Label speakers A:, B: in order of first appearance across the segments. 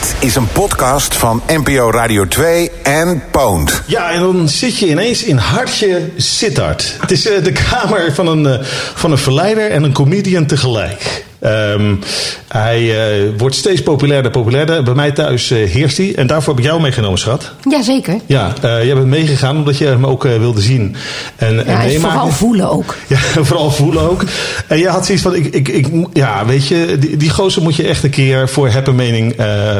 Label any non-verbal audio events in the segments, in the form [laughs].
A: Dit is een podcast van NPO Radio 2 en Poont.
B: Ja, en dan zit je ineens in Hartje Sittard. Het is uh, de kamer van een, uh, van een verleider en een comedian tegelijk. Um, hij uh, wordt steeds populairder, populairder. Bij mij thuis uh, heerst hij. En daarvoor heb ik jou meegenomen, schat.
C: Jazeker.
B: Ja, uh, jij bent meegegaan omdat je hem ook wilde zien. En,
C: ja, en, en vooral voelen ook. [laughs]
B: Ja, vooral voelen ook. En jij had zoiets van, ik, ik, ik, ja, weet je, die, die gozer moet je echt een keer voor heb een mening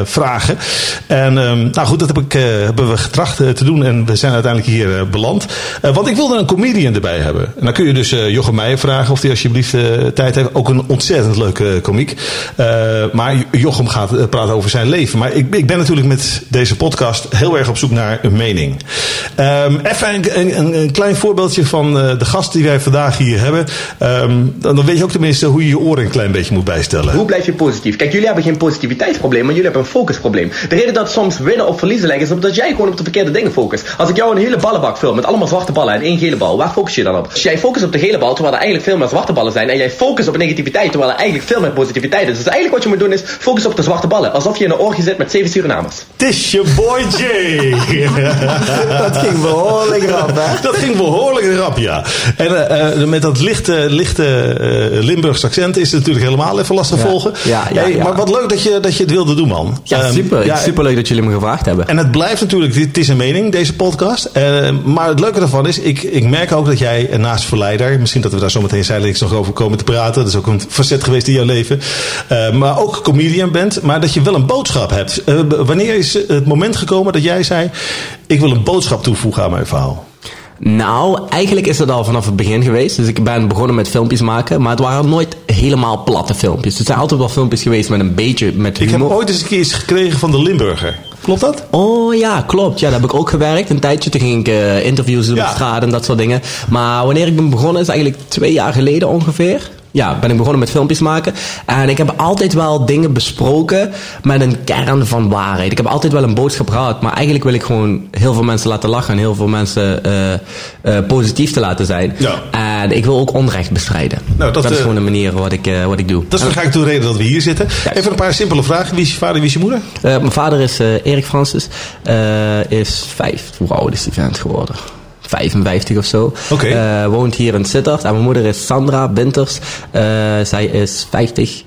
B: vragen. En um, nou goed, dat heb ik, hebben we getracht te doen. En we zijn uiteindelijk hier beland. want ik wilde een comedian erbij hebben. En dan kun je dus Jochem Meijer vragen of hij alsjeblieft tijd heeft. Ook een ontzettend leuk komiek. Uh, maar Jochem gaat uh, praten over zijn leven. Maar ik, ik, ben natuurlijk met deze podcast heel erg op zoek naar een mening. Um, even een, klein voorbeeldje van uh, de gast die wij vandaag hier hebben. Dan, dan, weet je ook tenminste hoe je je oren een klein beetje moet bijstellen.
D: Hoe blijf je positief? Kijk, jullie hebben geen positiviteitsprobleem, maar jullie hebben een focusprobleem. De reden dat soms winnen of verliezen lijkt is omdat jij gewoon op de verkeerde dingen focust. Als ik jou een hele ballenbak vul met allemaal zwarte ballen en één gele bal, waar focus je dan op? Als jij focust op de gele bal terwijl er eigenlijk veel meer zwarte ballen zijn en jij focust op negativiteit terwijl er eigenlijk veel meer positiviteit is. Dus eigenlijk wat je moet doen is focus op de zwarte ballen. Alsof je in een orgie zit met zeven Surinamers.
B: Het is je boy Jay. [laughs]
E: dat ging behoorlijk rap, hè?
B: Dat ging behoorlijk rap, ja. En uh, met dat lichte, lichte uh, Limburgs accent is het natuurlijk helemaal even lastig
E: ja.
B: volgen.
E: Ja, ja,
B: hey,
E: ja,
B: Maar wat leuk dat je, dat je het wilde doen, man.
E: Ja, super. Um, ja, super leuk dat jullie me gevraagd hebben.
B: En het blijft natuurlijk, het is een mening, deze podcast. Uh, maar het leuke daarvan is, ik, ik merk ook dat jij naast verleider, misschien dat we daar zo meteen zijdelings nog over komen te praten. Dat is ook een facet geweest in jouw leven. Uh, maar ook comedian bent, maar dat je wel een boodschap hebt. Uh, wanneer is het moment gekomen dat jij zei: Ik wil een boodschap toevoegen aan mijn verhaal?
E: Nou, eigenlijk is het al vanaf het begin geweest. Dus ik ben begonnen met filmpjes maken, maar het waren nooit helemaal platte filmpjes. Het zijn altijd wel filmpjes geweest met een beetje met
B: humor. Ik heb ooit eens een keer iets gekregen van de Limburger. Klopt dat?
E: Oh ja, klopt. Ja, daar heb ik ook gewerkt. Een tijdje. Toen ging ik uh, interviews doen ja. op straat en dat soort dingen. Maar wanneer ik ben begonnen is eigenlijk twee jaar geleden ongeveer ja, ben ik begonnen met filmpjes maken. En ik heb altijd wel dingen besproken met een kern van waarheid. Ik heb altijd wel een boodschap gehad. Maar eigenlijk wil ik gewoon heel veel mensen laten lachen. En heel veel mensen uh, uh, positief te laten zijn.
B: Ja.
E: En ik wil ook onrecht bestrijden.
B: Nou,
E: dat, dat is uh, gewoon de manier wat ik, wat ik doe.
B: Dat is waarschijnlijk de reden dat we hier zitten. Ja. Even een paar simpele vragen. Wie is je vader, wie is je moeder?
E: mijn vader is Erik Francis. is vijf. Hoe oud is die vent geworden? 55 of zo.
B: Okay.
E: Uh, woont hier in Sittard. En mijn moeder is Sandra Winters. Uh, zij is 50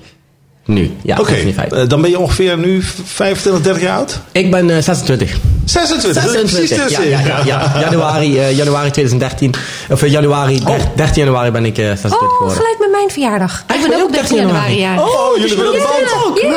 E: nu. Ja,
B: Oké, okay. uh, dan ben je ongeveer nu 25, 30 jaar oud?
E: Ik ben 26.
B: 26?
E: 26, precies ja, ja, ja, ja. Januari, januari 2013. Of januari, oh. 13 januari ben ik 26
C: oh,
E: geworden.
C: gelijk met mijn verjaardag. Ik ben ook 13 januari. januari
B: oh, oh, jullie willen band ook.
E: Ja,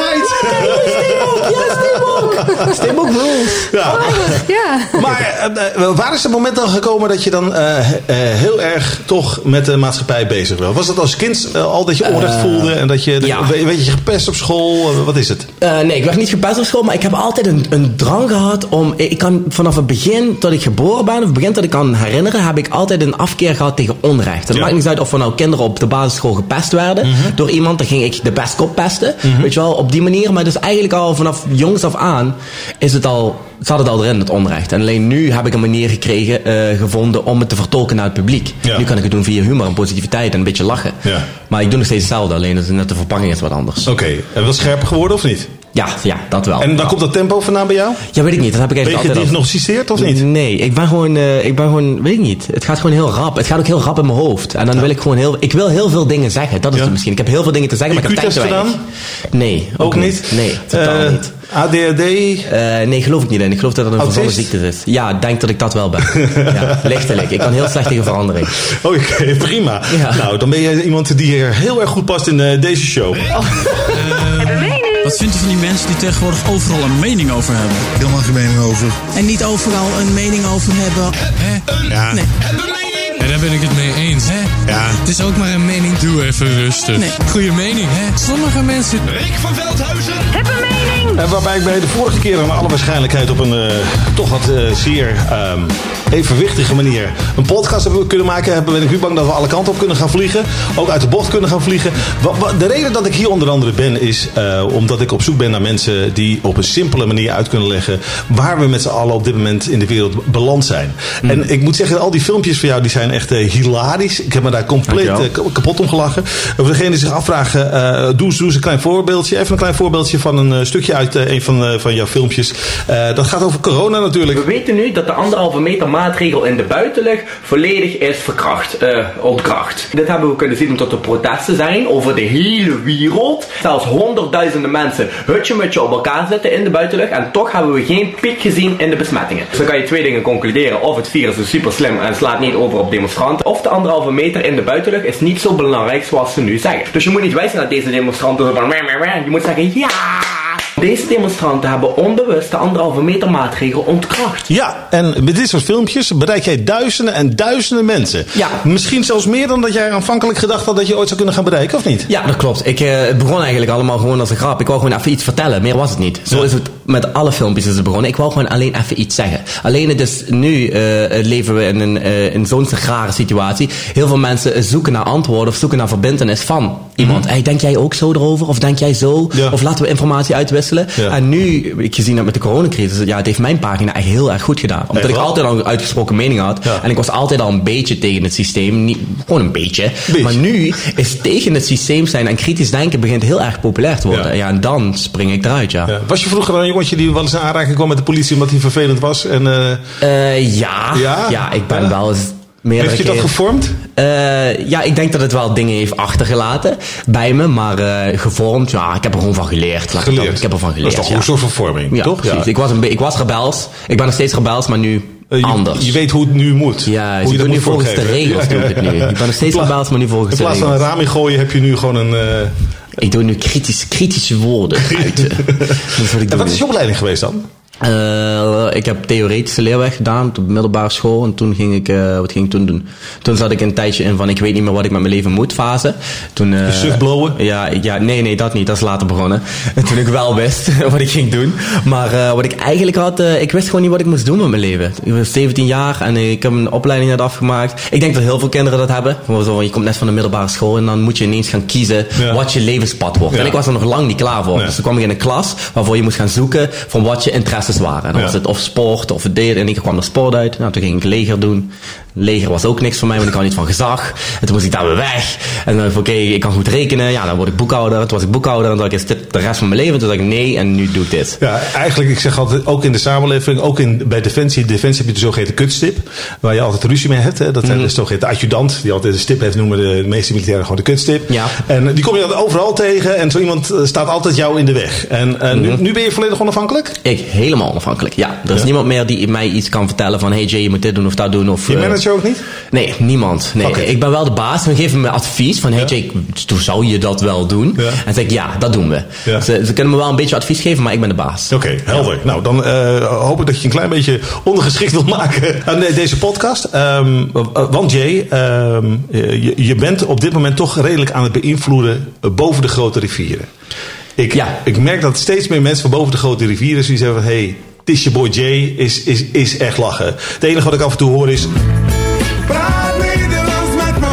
E: Steenbok rules.
B: Ja.
C: ja.
B: Maar uh, waar is het moment dan gekomen dat je dan uh, uh, heel erg toch met de maatschappij bezig was? Was dat als kind al dat je onrecht voelde en dat je,
E: ja.
B: weet je, gepest op school? Wat is het?
E: nee, ik werd niet gepest op school, maar ik heb altijd een, een drang gehad om, ik kan vanaf het begin dat ik geboren ben, of het begin dat ik kan herinneren, heb ik altijd een afkeer gehad tegen onrecht. Het
B: Ja.
E: maakt niet uit of er nou kinderen op de basisschool gepest werden door iemand, dan ging ik de pestkop pesten, weet je wel, op die manier. Maar dus eigenlijk al vanaf jongs af aan is het al, zat het al erin, het onrecht. En alleen nu heb ik een manier gekregen, eh, gevonden om het te vertolken naar het publiek.
B: Ja.
E: Nu kan ik het doen via humor en positiviteit en een beetje lachen.
B: Ja.
E: Maar ik doe nog steeds hetzelfde, alleen is net de verpakking is wat anders.
B: Oké, en wel scherper geworden of niet?
E: Ja, ja, dat wel.
B: En dan komt dat tempo vandaan bij jou?
E: Ja, weet ik niet. Dat heb ik
B: Ben
E: even
B: je
E: al-
B: gediagnosticeerd of niet?
E: Nee, ik ben gewoon, eh, ik ben gewoon, weet ik niet. Het gaat gewoon heel rap. Het gaat ook heel rap in mijn hoofd. En dan wil ik gewoon heel, ik wil heel veel dingen zeggen. Dat is
B: Ja.
E: het misschien. Ik heb heel veel dingen te zeggen, maar ik heb tijd weinig. Nee, ook,
B: Ook niet?
E: Nee, totaal
B: Eh,
E: niet.
B: ADHD?
E: Eh, nee, geloof ik niet in. Ik geloof dat het een verzonnen ziekte is. Ja, ik denk dat ik dat wel ben. ja, [laughs] lichtelijk. Ik kan heel slecht tegen verandering.
B: Oh, Oké, prima.
E: Ja.
B: Nou, dan ben je iemand die er heel erg goed past in deze show. [laughs]
F: Wat vindt u van die mensen die tegenwoordig overal een mening over hebben?
G: Helemaal geen mening over.
H: En niet overal een mening over hebben.
F: Hè?
G: Ja.
H: Nee.
F: Ja, daar ben ik het mee eens, hè?
G: Ja.
F: Het is ook maar een mening. Doe even rustig.
H: Nee.
F: Goeie mening, hè? Sommige mensen...
B: En waarbij ik bij de vorige keer naar alle waarschijnlijkheid op een eh, toch wat eh, zeer ehm, evenwichtige manier een podcast hebben kunnen maken, ben ik nu bang dat we alle kanten op kunnen gaan vliegen. Ook uit de bocht kunnen gaan vliegen. De reden dat ik hier onder andere ben, is eh, omdat ik op zoek ben naar mensen die op een simpele manier uit kunnen leggen waar we met z'n allen op dit moment in de wereld beland zijn.
E: Hmm.
B: En ik moet zeggen, al die filmpjes van jou die zijn echt eh, hilarisch. Ik heb me daar compleet eh, kapot om gelachen. Voor degenen die zich afvragen, eh, doe, eens- doe eens een klein voorbeeldje. Even een klein voorbeeldje van een stukje uit een van, eh, van jouw filmpjes. Eh, dat gaat over corona natuurlijk.
D: We weten nu dat de anderhalve meter maatregel in de buitenlucht volledig is verkracht, eh ontkracht. Dit hebben we kunnen zien omdat er protesten zijn over de hele wereld. Zelfs honderdduizenden mensen hutje-mutje op elkaar zitten in de buitenlucht en toch hebben we geen piek gezien in de besmettingen. Dus dan kan je twee dingen concluderen. Of het virus is super slim en slaat niet over op demonstranten. Of de anderhalve meter in de buitenlucht is niet zo belangrijk zoals ze nu zeggen. Dus je moet niet wijzen naar deze demonstranten van. Je moet zeggen ja. Deze demonstranten hebben onbewust de anderhalve meter maatregel ontkracht.
B: Ja, en met dit soort filmpjes bereik jij duizenden en duizenden mensen.
E: Ja.
B: Misschien zelfs meer dan dat jij aanvankelijk gedacht had dat je ooit zou kunnen gaan bereiken, of niet?
E: Ja, dat klopt. Ik, eh, het begon eigenlijk allemaal gewoon als een grap. Ik wou gewoon even iets vertellen. Meer was het niet. Zo
B: Ja.
E: is het met alle filmpjes is het begonnen. Ik wou gewoon alleen even iets zeggen. Alleen het is nu eh, leven we in, een, eh, in zo'n rare situatie. Heel veel mensen zoeken naar antwoorden of zoeken naar verbindenis van iemand. Hey, denk jij ook zo erover? Of denk jij zo?
B: Mhm. Ja.
E: Of laten we informatie uitwisselen?
B: Ja.
E: En nu, ik gezien dat met de coronacrisis, ja, het heeft mijn pagina echt heel erg goed gedaan. Omdat ik altijd al een uitgesproken mening had.
B: Ja.
E: En ik was altijd al een beetje tegen het systeem. Niet, gewoon een beetje.
B: Beetje.
E: Maar nu is tegen het systeem zijn en kritisch denken begint heel erg populair te worden.
B: Ja.
E: En dan spring ik eruit, ja.
B: Was je vroeger een jongetje die wel eens in aanraking kwam met de politie omdat hij vervelend was? En, eh,
E: Eh, ja.
B: Ja?
E: ja. ik ben
B: Ja?
E: wel eens meerdere
B: heeft je dat gevormd?
E: Eh, ja, ik denk dat het wel dingen heeft achtergelaten bij me, maar gevormd, ja, ik heb er gewoon van geleerd. Laat ik het dan- Ik heb ervan geleerd.
B: Dat is toch
E: ja.
B: een soort van vorming,
E: ja,
B: toch?
E: precies. Ik, was een ik was rebels. Ik ben nog steeds rebels, maar nu
B: je,
E: anders.
B: Je weet hoe het nu moet.
E: Ja,
B: hoe
E: ik doe nu volgens de regels doe ik het nu. Ik ben nog steeds
B: In
E: rebels, maar nu volgens
B: In
E: de
B: plaats van een
E: regels.
B: raam in gooien heb je nu gewoon een...
E: Ik doe nu kritisch, kritische woorden uiten. [laughs] dat wat
B: is je opleiding geweest dan?
E: Eh, ik heb theoretische leerweg gedaan op de middelbare school. En toen ging ik, eh, wat ging ik toen doen? Toen zat ik een tijdje in van ik weet niet meer wat ik met mijn leven moet fase. Toen,
B: blowen?
E: Ja, ja, nee, nee, dat niet. Dat is later begonnen. En [laughs] toen ik wel wist [laughs] wat ik ging doen. Maar wat ik eigenlijk had, ik wist gewoon niet wat ik moest doen met mijn leven. Ik was 17 jaar en ik heb een opleiding net afgemaakt. Ik denk dat heel veel kinderen dat hebben. Zo, je komt net van de middelbare school en dan moet je ineens gaan kiezen
B: Ja.
E: wat je levenspad wordt.
B: Ja.
E: En ik was er nog lang niet klaar voor.
B: Nee.
E: Dus toen kwam ik in een klas waarvoor je moest gaan zoeken van wat je interesses waren. En dan
B: Ja.
E: was het of sport of deed. En ik kwam er sport uit. Nou, toen ging ik leger doen. Leger was ook niks voor mij, want ik had niet van gezag. En toen moest ik daar weer weg. En dan ik, oké, ik kan goed rekenen. Ja, dan word ik boekhouder. Toen was ik boekhouder. En toen dacht ik, dit de rest van mijn leven? Toen dacht ik, nee, en nu doe ik dit.
B: Ja, eigenlijk, ik zeg altijd, ook in de samenleving, ook in, bij Defensie. Defensie heb je de zogeheten kutstip, waar je altijd ruzie mee hebt. Hè? Dat zijn de zogeheten adjudant, die altijd een stip heeft, noemen de meeste militairen gewoon de kutstip.
E: Ja.
B: En die kom je dan overal tegen en zo iemand eh, staat altijd jou in de weg. En eh,
E: Mhm.
B: nu, nu ben je volledig onafhankelijk?
E: Ik helemaal onafhankelijk. Ja, er is
B: Ja.
E: niemand meer die mij iets kan vertellen van, hey Jay, je moet dit doen of dat doen. Of,
B: Je
E: eh,
B: manager ook niet?
E: Nee, niemand. Nee. Ik ben wel de baas. Ze geven me advies van, hey
B: Ja.
E: Jake, toen zou je dat wel doen? En dan zeg ik, ja, dat doen we. Ze, ze kunnen me wel een beetje advies geven, maar ik ben de baas.
B: Oké, helder. Nou, dan eh, hoop ik dat je een klein beetje ondergeschikt wil maken aan de- deze podcast. Ehm, want Jay, ehm, je, je bent op dit moment toch redelijk aan het beïnvloeden eh, boven de grote rivieren. Ik,
E: Ja.
B: ik merk dat steeds meer mensen van boven de grote rivieren zoiets hebben van... hey, het is je boy Jay, is, is, is echt lachen. Het enige wat ik af en toe hoor is...
G: Praat Nederlands met me.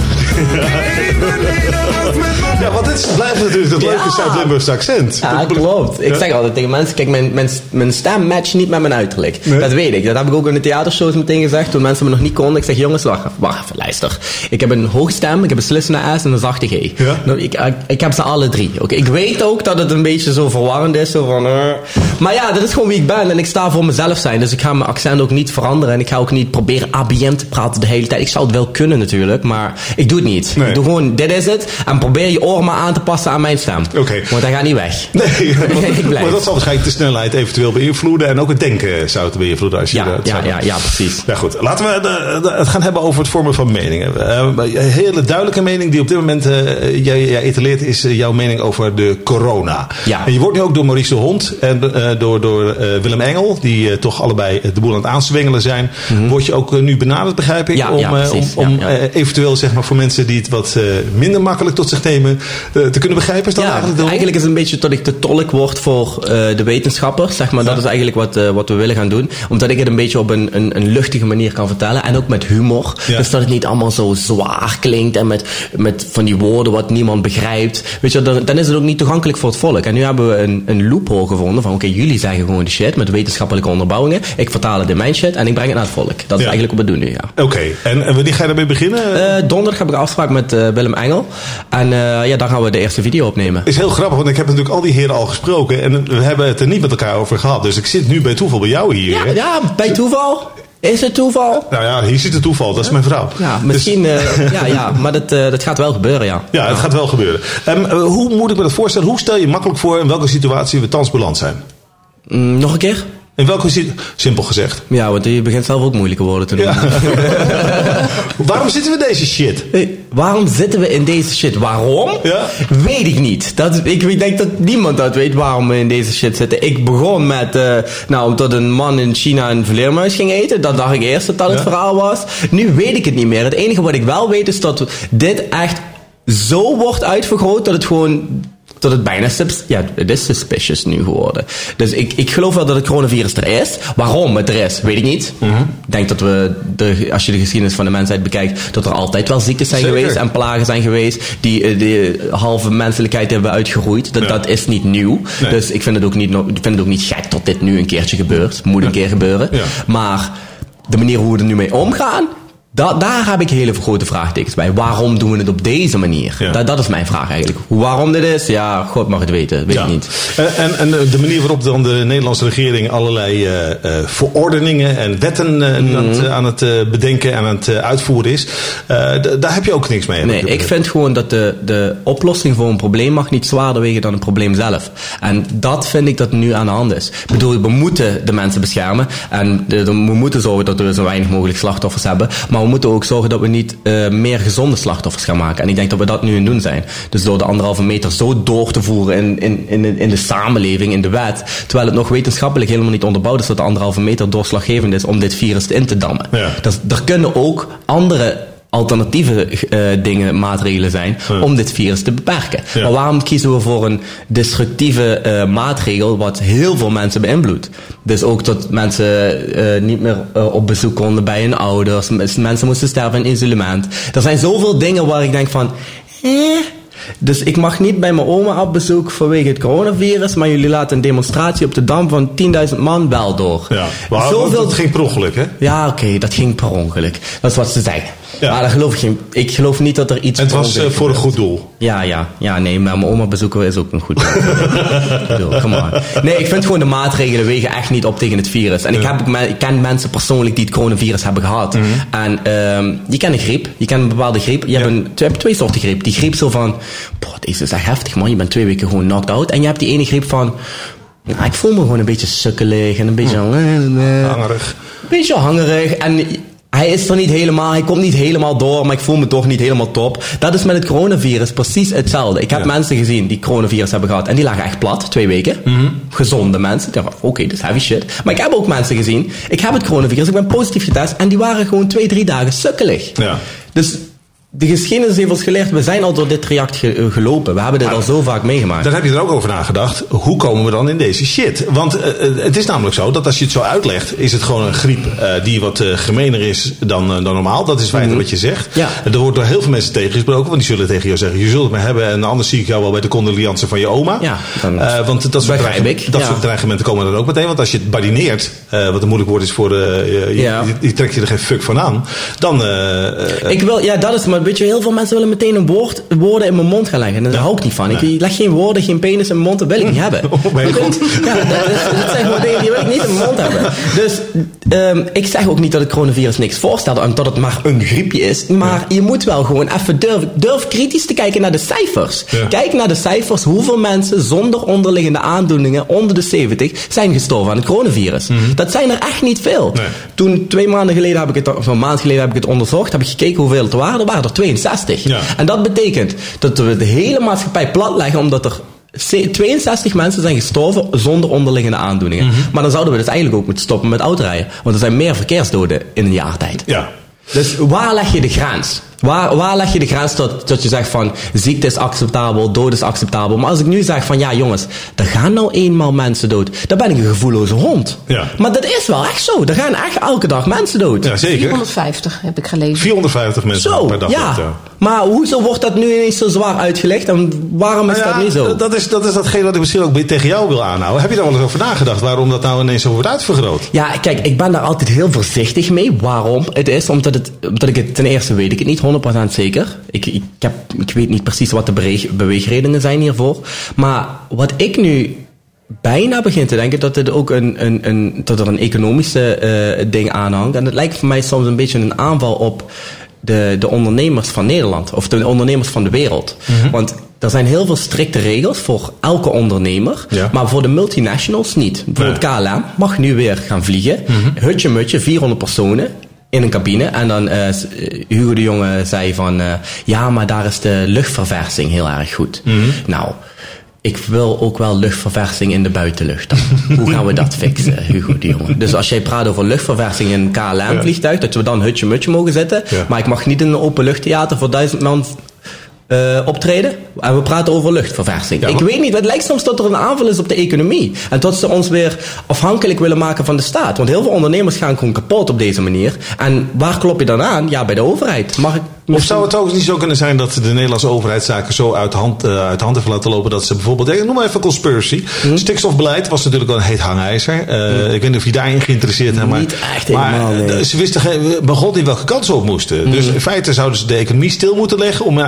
G: [laughs] Even Nederlands met me.
B: Dit blijft natuurlijk dat leuke. Zuid-Limburgse accent.
E: Ja, klopt. Ik zeg altijd tegen mensen, kijk, mijn, mijn, mijn stem matcht niet met mijn uiterlijk.
B: Nee.
E: Dat weet ik. Dat heb ik ook in de theatershows meteen gezegd, toen mensen me nog niet konden. Ik zeg, jongens, wacht, wacht even, luister. Ik heb een hoge stem, ik heb een slissende S en een zachte G.
B: Ja.
E: Nou, ik, ik, ik heb ze alle drie. Oké, Ik weet ook dat het een beetje zo verwarrend is, zo van... eh. Maar ja, dat is gewoon wie ik ben en ik sta voor mezelf zijn. Dus ik ga mijn accent ook niet veranderen en ik ga ook niet proberen ABN te praten de hele tijd. Ik zou het wel kunnen natuurlijk, maar ik doe het niet.
B: Nee.
E: Ik doe gewoon, dit is het. En probeer je oor maar aan te passen aan mijn stem.
B: Oké.
E: Want hij gaat niet weg.
B: Nee, [laughs]
E: Ik
B: maar,
E: blijf.
B: maar dat zal waarschijnlijk de snelheid eventueel beïnvloeden. En ook het denken zou het beïnvloeden als je
E: Ja,
B: dat
E: ja,
B: zou
E: ja, ja, precies.
B: Ja, goed. Laten we de- de- het gaan hebben over het vormen van meningen. Eh, een hele duidelijke mening die op dit moment eh, jij, jij etaleert is eh, jouw mening over de corona.
E: Ja.
B: En je wordt nu ook door Maurice de Hond en, door, door Willem Engel, die toch allebei de boel aan het aanzwengelen zijn. Word je ook nu benaderd, begrijp ik,
E: Mhm. Ja,
B: om, om, om eventueel zeg maar, voor mensen die het wat minder makkelijk tot zich nemen, te kunnen begrijpen. Is dat
E: Ja,
B: eigenlijk
E: eigenlijk is het een beetje dat ik de tolk word voor eh, de wetenschappers. Zeg maar. Dat is eigenlijk wat, eh, wat we willen gaan doen. Omdat ik het een beetje op een, een, een luchtige manier kan vertellen. En ook met humor.
B: Ja.
E: Dus dat het niet allemaal zo zwaar klinkt. En met, met van die woorden wat niemand begrijpt. Weet je, dan, dan is het ook niet toegankelijk voor het volk. En nu hebben we een, een loophole gevonden. Van oké, jullie zeggen gewoon de shit met wetenschappelijke onderbouwingen. Ik vertaal het in mijn shit en ik breng het naar het volk. Dat is eigenlijk wat we doen nu, ja.
B: Oké, en, en wanneer ga je daarmee beginnen?
E: Eh, donderdag heb ik een afspraak met eh, Willem Engel. En eh, ja, daar gaan we de eerste video opnemen.
B: is heel grappig, want ik heb natuurlijk al die heren al gesproken en we hebben het er niet met elkaar over gehad. Dus ik zit nu bij toeval bij jou hier.
E: Ja, bij toeval. Is het toeval?
B: Nou ja, hier zit het toeval, dat is mijn vrouw.
E: Ja,
B: Dus-
E: misschien. eh, [laughs] ja, ja, maar dat, eh, dat gaat wel gebeuren, ja.
B: ja, het gaat wel gebeuren. Eh, hoe moet ik me dat voorstellen? Hoe stel je makkelijk voor in welke situatie we thans beland zijn?
E: Mm, nog een keer?
B: In welke situatie? Simpel gezegd.
E: Ja, want je begint zelf ook moeilijke woorden te doen.
B: Ja. [laughs] Waarom zitten we in deze shit?
E: Hey, waarom zitten we in deze shit? Waarom?
B: Ja.
E: Weet ik niet. Dat, ik, ik denk dat niemand dat weet waarom we in deze shit zitten. Ik begon met, eh, nou, omdat een man in China een vleermuis ging eten. Dat dacht ik eerst dat dat het verhaal was. Nu weet ik het niet meer. Het enige wat ik wel weet is dat dit echt zo wordt uitvergroot dat het gewoon dat het bijna ja, het is suspicious nu geworden. Dus ik, ik geloof wel dat het coronavirus er is. Waarom het er is, weet ik niet.
B: Mhm.
E: Ik denk dat we, de, als je de geschiedenis van de mensheid bekijkt, dat er altijd wel ziektes zijn
B: Zeker.
E: geweest en plagen zijn geweest die eh, de halve menselijkheid hebben uitgeroeid. Dat,
B: Ja.
E: dat is niet nieuw.
B: Nee.
E: Dus ik vind, het ook niet, ik vind het ook niet gek dat dit nu een keertje gebeurt. Moet een keer gebeuren.
B: Ja.
E: Maar de manier hoe we er nu mee omgaan, da- daar heb ik hele grote vraagtekens bij. Waarom doen we het op deze manier?
B: Ja.
E: Da- dat is mijn vraag eigenlijk. Waarom dit is, ja, God mag het weten. Weet
B: Ja.
E: ik niet.
B: En, en de manier waarop dan de Nederlandse regering allerlei eh, eh, verordeningen en wetten eh,
E: Mhm.
B: aan het, aan het bedenken en aan het uitvoeren is, daar heb je ook niks mee.
E: Nee, ik vind gewoon dat de, de oplossing voor een probleem mag niet zwaarder wegen dan het probleem zelf. En dat vind ik dat nu aan de hand is. Ik bedoel, we moeten de mensen beschermen. En de, de- we moeten zorgen dat we zo weinig mogelijk slachtoffers hebben. Maar we moeten ook zorgen dat we niet eh, meer gezonde slachtoffers gaan maken. En ik denk dat we dat nu aan het doen zijn. Dus door de anderhalve meter zo door te voeren in, in, in, de, in de samenleving, in de wet. Terwijl het nog wetenschappelijk helemaal niet onderbouwd is dat de anderhalve meter doorslaggevend is om dit virus in te dammen.
B: Ja.
E: Dus er kunnen ook andere alternatieve eh, dingen, maatregelen zijn om dit virus te beperken.
B: Ja.
E: Maar waarom kiezen we voor een destructieve eh, maatregel wat heel veel mensen beïnvloedt? Dus ook dat mensen eh, niet meer op bezoek konden bij hun ouders, Mens- mensen moesten sterven in isolement. Er zijn zoveel dingen waar ik denk van, eh, dus ik mag niet bij mijn oma op bezoek vanwege het coronavirus, maar jullie laten een demonstratie op de Dam van 10.000 man wel door.
B: Ja, maar
E: Zoveel
B: het ging per ongeluk, hè?
E: ja, oké, dat ging per ongeluk. Dat is wat ze zeggen.
B: Ja.
E: Maar dat geloof ik, geen- ik geloof niet dat er iets
B: En het was eh, voor een goed doel.
E: Ja, ja, ja, nee, maar mijn oma bezoeken is ook een goed doel. [laughs] Come on. Nee, ik vind gewoon de maatregelen wegen echt niet op tegen het virus. En ik, heb, me- ik ken mensen persoonlijk die het coronavirus hebben gehad.
B: Mhm.
E: En ehm je kent een griep, je kent een bepaalde griep. Je, hebt een, je hebt twee soorten griep. Die griep zo van, boah, deze is echt heftig man, je bent twee weken gewoon knocked out. En je hebt die ene griep van, ja, ik voel me gewoon een beetje sukkelig en een beetje...
B: Hangerig.
E: beetje hangerig en hij is er niet helemaal, hij komt niet helemaal door, maar ik voel me toch niet helemaal top. Dat is met het coronavirus precies hetzelfde. Ik heb
B: Ja.
E: mensen gezien die coronavirus hebben gehad en die lagen echt plat, twee weken.
B: Mhm.
E: Gezonde mensen. Oké, dat is heavy shit. Maar ik heb ook mensen gezien, ik heb het coronavirus, ik ben positief getest en die waren gewoon twee, drie dagen sukkelig.
B: Ja.
E: Dus de geschiedenis heeft ons geleerd, we zijn al door dit traject ge- eh, gelopen. We hebben dit al zo vaak meegemaakt.
B: Daar heb je er ook over nagedacht. Hoe komen we dan in deze shit? Want eh, eh, het is namelijk zo dat als je het zo uitlegt, is het gewoon een griep die wat eh, gemener is dan, dan normaal. Dat is feitelijk wat je zegt.
E: Ja.
B: Er wordt door heel veel mensen tegengesproken, want die zullen tegen jou zeggen: je zult het maar hebben en anders zie ik jou wel bij de condoliance van je oma.
E: Ja, dan-
B: want dat soort,
E: Begrijp
B: dreigem-
E: ik,
B: dat
E: ja.
B: soort dreigementen komen dan ook meteen. Want als je het badineert, wat een moeilijk woord is voor. je, je,
E: Ja.
B: je, je trekt je er geen fuck van aan. Dan.
E: Ik wil, ja, dat is, maar weet je, heel veel mensen willen meteen een woord, woorden in mijn mond gaan leggen. En daar hou ik niet van. Ik leg geen woorden, geen penis in mijn mond, dat wil ik niet hebben. [laughs]
B: Oh mijn god.
E: Ja, dat, is- dat zijn gewoon dingen die wil ik niet in mijn mond hebben. Dus ehm, ik zeg ook niet dat het coronavirus niks voorstelt en dat het maar een griepje is. Maar je moet wel gewoon even durven, durf kritisch te kijken naar de cijfers. Kijk naar de cijfers, hoeveel mensen zonder onderliggende aandoeningen onder de 70 zijn gestorven aan het coronavirus. Dat zijn er echt niet veel.
B: Mhm. Nee.
E: Toen twee maanden geleden heb ik het, of een maand geleden heb ik het onderzocht, heb ik gekeken hoeveel het waren. Er waren er 62.
B: Ja.
E: En dat betekent dat we de hele maatschappij platleggen omdat er ze- 62 mensen zijn gestorven zonder onderliggende aandoeningen.
B: Mhm.
E: Maar dan zouden we dus eigenlijk ook moeten stoppen met autorijden. Want er zijn meer verkeersdoden in een jaar tijd.
B: Ja.
E: Dus waar leg je de grens? Waar, waar leg je de grens tot, tot je zegt van ziekte is acceptabel, dood is acceptabel. Maar als ik nu zeg van ja jongens, er gaan nou eenmaal mensen dood. Dan ben ik een gevoelloze hond.
B: Ja.
E: Maar dat is wel echt zo. Er gaan echt elke dag mensen dood.
B: Ja, zeker.
C: 450 heb ik gelezen.
B: 450 mensen
E: Zo,
B: per dag.
E: ja.
B: dood, ja.
E: Maar hoezo wordt dat nu ineens zo zwaar uitgelegd? En waarom is
B: Nou ja,
E: dat niet zo?
B: Dat is, dat is datgene wat ik misschien ook tegen jou wil aanhouden. Heb je daar wel eens over nagedacht waarom dat nou ineens zo wordt uitvergroot?
E: Ja, kijk, ik ben daar altijd heel voorzichtig mee. Waarom het is? Omdat, het, omdat ik het ten eerste weet ik het niet 100% zeker. Ik, ik, heb, ik weet niet precies wat de beweeg- beweegredenen zijn hiervoor. Maar wat ik nu bijna begin te denken dat, het ook een, een, een, dat er een economische eh, ding aanhangt. En het lijkt voor mij soms een beetje een aanval op de, de ondernemers van Nederland. Of de ondernemers van de wereld. Want er zijn heel veel strikte regels voor elke ondernemer.
B: Ja.
E: Maar voor de multinationals niet. Bijvoorbeeld KLM mag nu weer gaan vliegen. Hutje mutje, 400 personen in een cabine. En dan eh, eh, Hugo de Jonge zei van... eh, ja, maar daar is de luchtverversing heel erg goed. Nou... Ik wil ook wel luchtverversing in de buitenlucht dan. [laughs] Hoe gaan we dat fixen, Hugo de Jonge? Dus als jij praat over luchtverversing in een KLM-vliegtuig, dat we dan hutje mutje mogen zitten.
B: Ja.
E: Maar ik mag niet in een openluchttheater voor duizend man eh, optreden. En we praten over luchtverversing.
B: Ja,
E: ik weet niet, het lijkt soms dat er een aanval is op de economie. En dat ze ons weer afhankelijk willen maken van de staat. Want heel veel ondernemers gaan gewoon kapot op deze manier. En waar klop je dan aan? Ja, bij de overheid. Mag ik
B: Of zou het ook niet zo kunnen zijn dat de Nederlandse overheid zaken zo uit hand, eh, uit hand heeft laten lopen dat ze bijvoorbeeld, eh, noem maar even conspiracy.
E: Hm?
B: Stikstofbeleid was natuurlijk wel een heet hangijzer. Eh, Ik weet niet of je daarin geïnteresseerd bent. Maar,
E: Niet echt
B: maar
E: helemaal, nee.
B: eh, ze wisten geen, begon niet welke kant ze op moesten. Dus in feite zouden ze de economie stil moeten leggen om,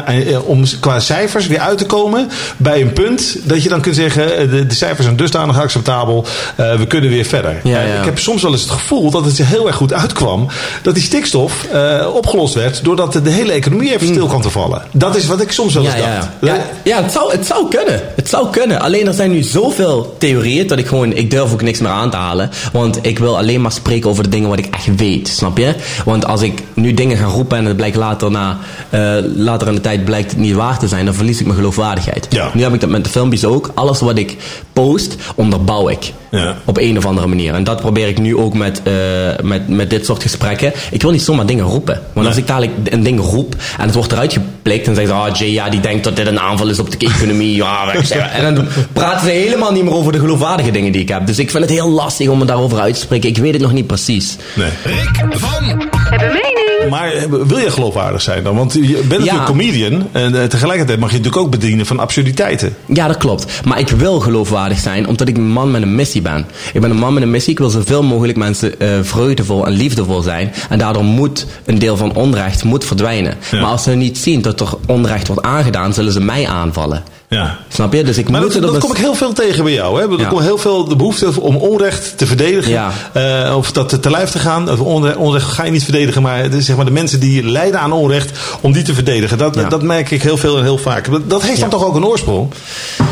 B: om qua cijfers weer uit te komen bij een punt dat je dan kunt zeggen, de, de cijfers zijn dusdanig acceptabel, we kunnen weer verder.
E: Ja, ja.
B: Ik heb soms wel eens het gevoel dat het er heel erg goed uitkwam dat die stikstof opgelost werd doordat de hele economie even stil kwam te vallen. Dat is wat ik soms wel eens
E: Ja,
B: dacht.
E: ja. ja, ja het, zou, het zou kunnen. Het zou kunnen. Alleen er zijn nu zoveel theorieën dat ik gewoon, ik durf ook niks meer aan te halen. Want ik wil alleen maar spreken over de dingen wat ik echt weet. Snap je? Want als ik nu dingen ga roepen en het blijkt later, na, eh, later in de tijd blijkt het niet waar te zijn, dan verlies ik mijn geloofwaardigheid.
B: Ja.
E: Nu heb ik dat met de filmpjes ook. Alles wat ik post, onderbouw ik.
B: Ja.
E: Op een of andere manier. En dat probeer ik nu ook met, eh, met, met dit soort gesprekken. Ik wil niet zomaar dingen roepen. Want als ik dadelijk een ding roep en het wordt eruit geplikt. En zeggen ze, ah Jay, ja, die denkt dat dit een aanval is op de economie. Ja, wij zeggen- en dan praten ze helemaal niet meer over de geloofwaardige dingen die ik heb. Dus ik vind het heel lastig om me daarover uit te spreken. Ik weet het nog niet precies.
B: Nee.
G: Rick van
B: Maar eh, wil je geloofwaardig zijn dan? Want je bent natuurlijk
E: Ja.
B: comedian en eh, tegelijkertijd mag je natuurlijk ook bedienen van absurditeiten.
E: Ja, dat klopt. Maar ik wil geloofwaardig zijn, omdat ik een man met een missie ben. Ik ben een man met een missie. Ik wil zoveel mogelijk mensen eh, vreugdevol en liefdevol zijn. En daardoor moet een deel van onrecht moet verdwijnen.
B: Ja.
E: Maar als ze niet zien dat er onrecht wordt aangedaan, zullen ze mij aanvallen.
B: Ja.
E: Snap je? Dus ik
B: Maar
E: moet
B: dat,
E: er
B: dat kom ik heel veel tegen bij jou. Hè? Er
E: Ja.
B: komt heel veel de behoefte om onrecht te verdedigen.
E: Ja.
B: Eh, of dat te lijf te gaan. Of onrecht, onrecht ga je niet verdedigen. Maar, zeg maar de mensen die lijden aan onrecht, om die te verdedigen. Dat,
E: Ja.
B: dat merk ik heel veel en heel vaak. Dat- heeft dan toch ook een oorsprong?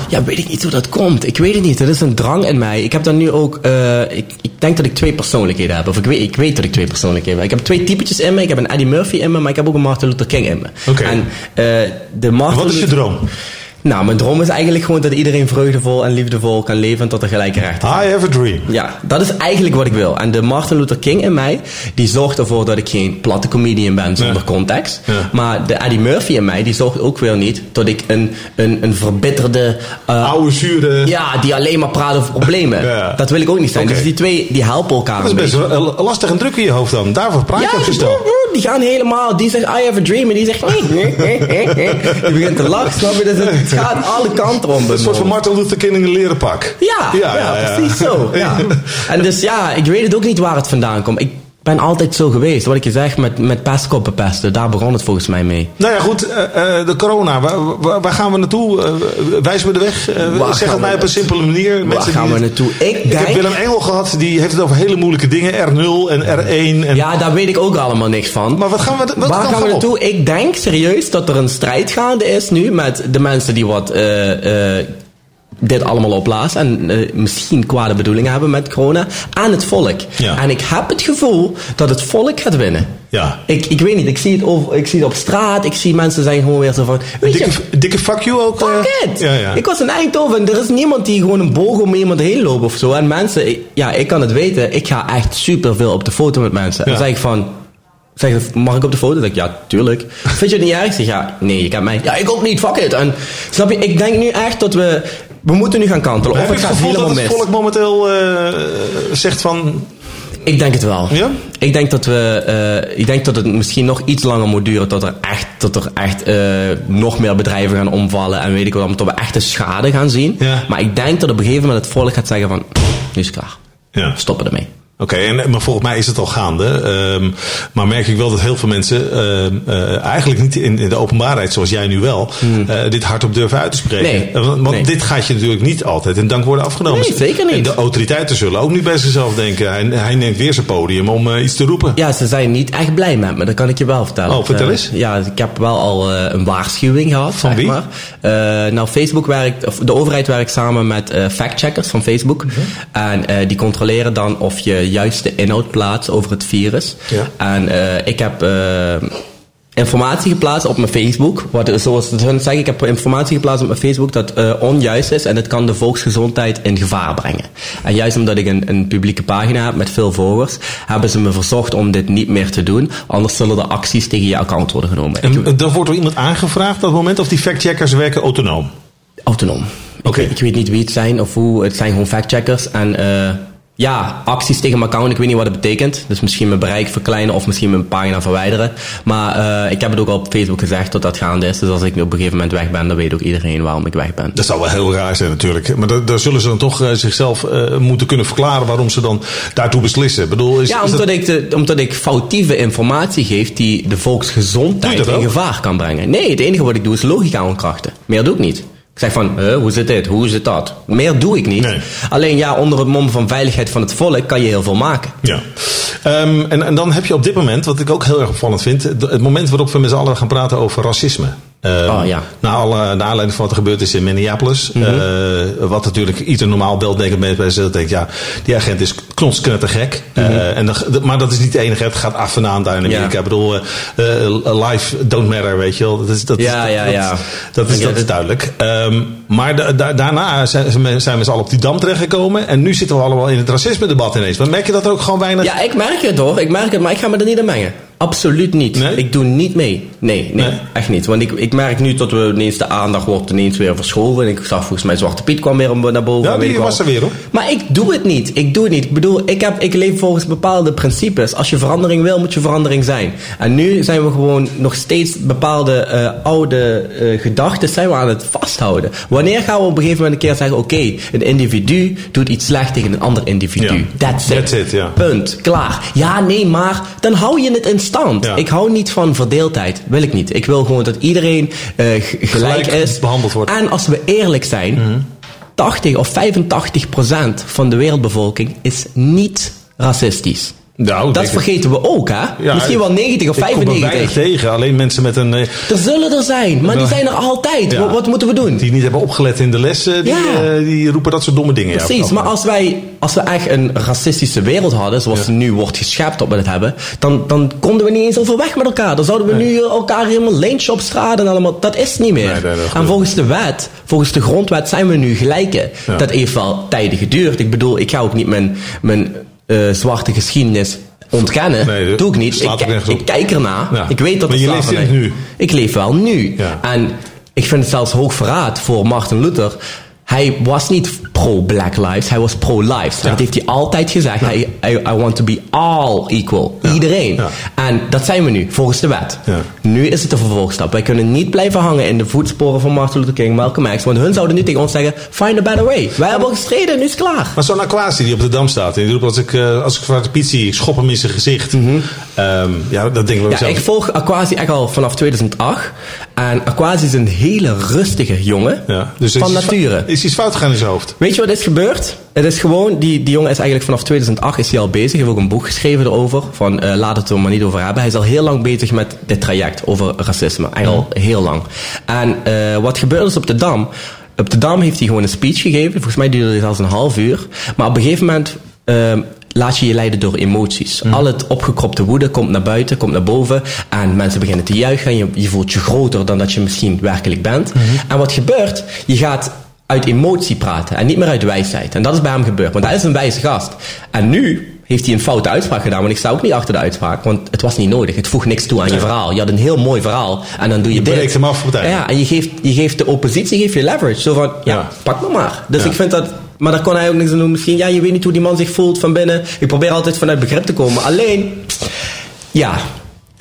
E: Ja, weet ik niet hoe dat komt. Ik weet het niet. Dat is een drang in mij. Ik heb dan nu ook... eh, ik, ik denk dat ik twee persoonlijkheden heb. Of ik weet, ik weet dat ik twee persoonlijkheden heb. Ik heb twee typetjes in me. Ik heb een Eddie Murphy in me. Maar ik heb ook een Martin Luther King in me.
B: Oké.
E: En eh, de Martin
B: Wat is je droom?
E: Nou, mijn droom is eigenlijk gewoon dat iedereen vreugdevol en liefdevol kan leven tot de gelijke rechten.
B: I have a dream.
E: Ja, dat is eigenlijk wat ik wil. En de Martin Luther King in mij, die zorgt ervoor dat ik geen platte comedian ben zonder
B: Ja.
E: context.
B: Ja.
E: Maar de Eddie Murphy in mij, die zorgt ook weer niet dat ik een, een, een verbitterde... eh,
B: Oude, zure...
E: ja, die alleen maar praat over problemen.
B: Ja.
E: Dat wil ik ook niet zijn. Dus die twee, die helpen elkaar
B: Dat is best wel eh, lastig en druk in je hoofd dan. Daarvoor praat je
E: Ja, die gaan helemaal. Die zegt, I have a dream. En die zegt, die begint te lachen, snap je? Dus het, gaat alle kanten om.
B: Een soort van. Martin Luther King in een leren pak.
E: Ja, ja, precies zo. Ja. [laughs] En dus ja, ik weet het ook niet waar het vandaan komt. Ik ben altijd zo geweest. Wat ik je zeg, met, met pestkoppen pesten, daar begon het volgens mij mee.
B: Nou ja, goed. eh, eh, de corona. Waar, waar, waar gaan we naartoe? Eh, wijs me de weg. Zeg het mij op een simpele manier.
E: Waar
B: Mensen
E: gaan we naartoe? Ik
B: Ik heb. Willem Engel gehad. Die heeft het over hele moeilijke dingen. R0 en R1. En,
E: Ja, daar weet ik ook allemaal niks van.
B: Maar wat gaan we... Wat
E: Waar gaan we
B: op?
E: naartoe? Ik denk serieus dat er een strijd gaande is nu met de mensen die wat dit allemaal opblaast en eh, misschien kwade bedoelingen hebben met corona aan het volk.
B: Ja.
E: En ik heb het gevoel dat het volk gaat winnen.
B: Ja.
E: Ik, ik weet niet, ik zie, het over, ik zie het op straat, ik zie mensen zijn gewoon weer zo van... Weet je,
B: Dikke, dikke fuck you ook.
E: Fuck
B: eh?
E: it!
B: Ja, ja.
E: Ik was in Eindhoven en er is niemand die gewoon een boog om iemand heen loopt of zo. En mensen, ik- ja, ik kan het weten, ik ga echt super veel op de foto met mensen. En dan zeg ik van, zeg mag ik op de foto? Dan zeg ik, ja, tuurlijk. Vind je het niet erg? Zeg, ja, nee, je kent mij. Ja, ik ook niet, fuck it. En snap je, ik denk nu echt dat we, we moeten nu gaan kantelen. Of het
B: het
E: gaat helemaal
B: het volk momenteel eh, zegt van...
E: Ik denk het wel.
B: Ja?
E: Ik denk dat we, eh, ik denk dat het misschien nog iets langer moet duren tot er echt, tot er echt eh, nog meer bedrijven gaan omvallen en weet ik wat, tot we echte schade gaan zien.
B: Ja.
E: Maar ik denk dat op een gegeven moment het volk gaat zeggen van, nu is het klaar.
B: Ja.
E: Stoppen ermee.
B: Oké, en maar volgens mij is het al gaande. Ehm, maar merk ik wel dat heel veel mensen ehm, eh, eigenlijk niet in, in de openbaarheid, zoals jij nu wel, eh, dit hardop durven uit te spreken.
E: Nee.
B: Eh, Want, want
E: Nee.
B: dit gaat je natuurlijk niet altijd in dank worden afgenomen.
E: Nee, zeker niet.
B: En de autoriteiten zullen ook niet bij zichzelf denken. Hij, hij neemt weer zijn podium om iets te roepen.
E: Ja, ze zijn niet echt blij met me, dat kan ik je wel vertellen.
B: Oh, vertel eens.
E: ja, ik heb wel al een waarschuwing gehad.
B: Van
E: zeg
B: wie?
E: Maar. Nou, Facebook werkt, of de overheid werkt samen met factcheckers van Facebook.
B: Mhm.
E: En die controleren dan of je juist de inhoud plaatst over het virus.
B: Ja.
E: En eh, ik heb eh, informatie geplaatst op mijn Facebook. Wat, zoals het hun zeggen, ik heb informatie geplaatst op mijn Facebook dat eh, onjuist is en het kan de volksgezondheid in gevaar brengen. En juist omdat ik een, een publieke pagina heb met veel volgers, hebben ze me verzocht om dit niet meer te doen. Anders zullen er acties tegen je account worden genomen.
B: En dan wordt er iemand aangevraagd op dat moment of die factcheckers werken autonoom.
E: autonoom.
B: Oké.
E: Ik, ik weet niet wie het zijn of hoe. Het zijn gewoon factcheckers. En ja, acties tegen mijn account. Ik weet niet wat het betekent. Dus misschien mijn bereik verkleinen of misschien mijn pagina verwijderen. Maar eh, ik heb het ook al op Facebook gezegd dat dat gaande is. Dus als ik nu op een gegeven moment weg ben, dan weet ook iedereen waarom ik weg ben.
B: Dat zou wel heel raar zijn natuurlijk. Maar daar, daar zullen ze dan toch eh, zichzelf eh, moeten kunnen verklaren waarom ze dan daartoe beslissen. Ik bedoel, is,
E: Ja,
B: is
E: omdat,
B: dat-
E: ik de, omdat ik foutieve informatie geef die de volksgezondheid in gevaar kan brengen. Nee, het enige wat ik doe is logica ontkrachten. Meer doe ik niet. Ik zeg van, huh, hoe zit dit? Hoe zit dat? Meer doe ik niet.
B: Nee.
E: Alleen ja, onder het mom van veiligheid van het volk kan je heel veel maken.
B: Ja. Ehm, en, en dan heb je op dit moment, wat ik ook heel erg opvallend vind, het moment waarop we met z'n allen gaan praten over racisme.
E: Oh, ja.
B: Na alle, naar aanleiding van wat er gebeurd is in Minneapolis.
E: Mhm.
B: eh, wat natuurlijk ieder normaal weldenkend mens bij zich denkt, ja, die agent is knotsknettergek.
E: Mhm.
B: Eh, en dat- maar dat is niet het enige. Het gaat af en aan daar in Amerika.
E: Ja.
B: Ik bedoel, eh, eh, life don't matter, weet je wel. Dat is, dat is,
E: Ja, ja,
B: dat-
E: ja.
B: Dat, is, dat is duidelijk. Ehm, maar da- da- daarna zijn, zijn we z'n allen op die dam terechtgekomen. En nu zitten we allemaal in het racisme-debat ineens. Maar merk je dat er ook gewoon weinig...
E: Ja, ik merk het hoor. Ik merk het, maar ik ga me er niet aan mengen. Absoluut niet.
B: Nee?
E: Ik doe niet mee. Nee, nee,
B: Nee?
E: echt niet. Want ik, ik merk nu dat we ineens de aandacht wordt ineens weer verschoven. En ik zag volgens mij Zwarte Piet kwam weer naar boven.
B: Ja, die was er weer, hoor.
E: Maar ik doe het niet. Ik doe het niet. Ik bedoel, ik, heb, ik leef volgens bepaalde principes. Als je verandering wil, moet je verandering zijn. En nu zijn we gewoon nog steeds bepaalde eh, oude eh, gedachten zijn we aan het vasthouden. Wanneer gaan we op een gegeven moment een keer zeggen... Oké, een individu doet iets slecht tegen een ander individu.
B: Ja.
E: That's it.
B: That's it, ja.
E: Punt. Klaar. Ja, nee, maar dan hou je het in
B: Ja.
E: Ik hou niet van verdeeldheid. Wil ik niet. Ik wil gewoon dat iedereen eh, gelijk,
B: Gelijk
E: is.
B: behandeld wordt.
E: En als we eerlijk zijn, 80 of 85 procent van de wereldbevolking is niet racistisch.
B: Nou,
E: Dat vergeten we ook, hè?
B: Ja,
E: Misschien wel 90 of
B: Ik kom er
E: 95.
B: tegen. Alleen mensen met een... eh,
E: Er zullen er zijn, maar die zijn er altijd.
B: Ja.
E: Wat, wat moeten we doen?
B: die niet hebben opgelet in de lessen, die,
E: Ja.
B: eh, die roepen dat soort domme dingen.
E: Precies, maar als wij als we echt een racistische wereld hadden, zoals
B: Ja.
E: nu wordt geschept op we het hebben, dan, dan konden we niet eens over weg met elkaar. Dan zouden we nu eh, elkaar helemaal lynchen op straat en allemaal. Dat is niet meer.
B: Nee, nee, dat
E: en volgens de wet, volgens de grondwet zijn we nu gelijken. Dat heeft wel tijden geduurd. Ik bedoel, ik ga ook niet mijn, mijn eh, zwarte geschiedenis ontkennen.
B: Nee, dat
E: Doe ik niet. Ik, kijk ernaar.
B: Ja.
E: Ik weet dat
B: Maar
E: het
B: je leeft nu.
E: Ik leef wel nu.
B: Ja.
E: En ik vind het zelfs hoog verraad voor Martin Luther. Hij was niet pro-Black Lives, hij was pro-lives. Dat heeft hij altijd gezegd. Hij, I, I want to be all equal. Iedereen.
B: Ja.
E: En dat zijn we nu, volgens de wet.
B: Ja.
E: Nu is het de vervolgstap. Wij kunnen niet blijven hangen in de voetsporen van Martin Luther King, Malcolm X. Want hun zouden nu tegen ons zeggen, find a better way. Wij hebben al gestreden, nu is het klaar.
B: Maar zo'n Aquasi die op de dam staat. En die roept als ik, eh, als ik Zwarte Piet zie, ik schop hem in zijn gezicht. Ehm, ja, dat denken we
E: Mhm. Ja,
B: zelf.
E: ik volg Aquasi echt al vanaf 2008. En Aquasi is een hele rustige jongen.
B: Ja, dus
E: van nature.
B: Is iets fout gegaan in zijn hoofd?
E: Weet je wat is gebeurd? Het is gewoon, die, die jongen is eigenlijk vanaf 2008 is hij al bezig. Hij heeft ook een boek geschreven erover. Van eh, laat het er maar niet over hebben. Hij is al heel lang bezig met dit traject over racisme. Eigenlijk al heel lang. En eh, wat gebeurde is op de Dam. Op de Dam heeft hij gewoon een speech gegeven. Volgens mij duurde het zelfs een half uur. Maar op een gegeven moment ehm, laat je je leiden door emoties. Al het opgekropte woede komt naar buiten, komt naar boven. En mensen beginnen te juichen. En je, je voelt je groter dan dat je misschien werkelijk bent. En wat gebeurt? Je gaat uit emotie praten en niet meer uit wijsheid. En dat is bij hem gebeurd, want hij is een wijze gast. En nu heeft hij een foute uitspraak gedaan, want ik sta ook niet achter de uitspraak, want het was niet nodig. Het voegt niks toe aan je verhaal. Je had een heel mooi verhaal en dan doe je,
B: Je
E: dit.
B: breekt hem af op het einde.
E: Ja, en je geeft, je geeft de oppositie geeft je leverage. Zo van, ja,
B: Ja.
E: pak me maar. Dus
B: Ja.
E: ik vind dat... Maar daar kon hij ook niks aan doen. Misschien, ja, je weet niet hoe die man zich voelt van binnen. Ik probeer altijd vanuit begrip te komen. Alleen, ja,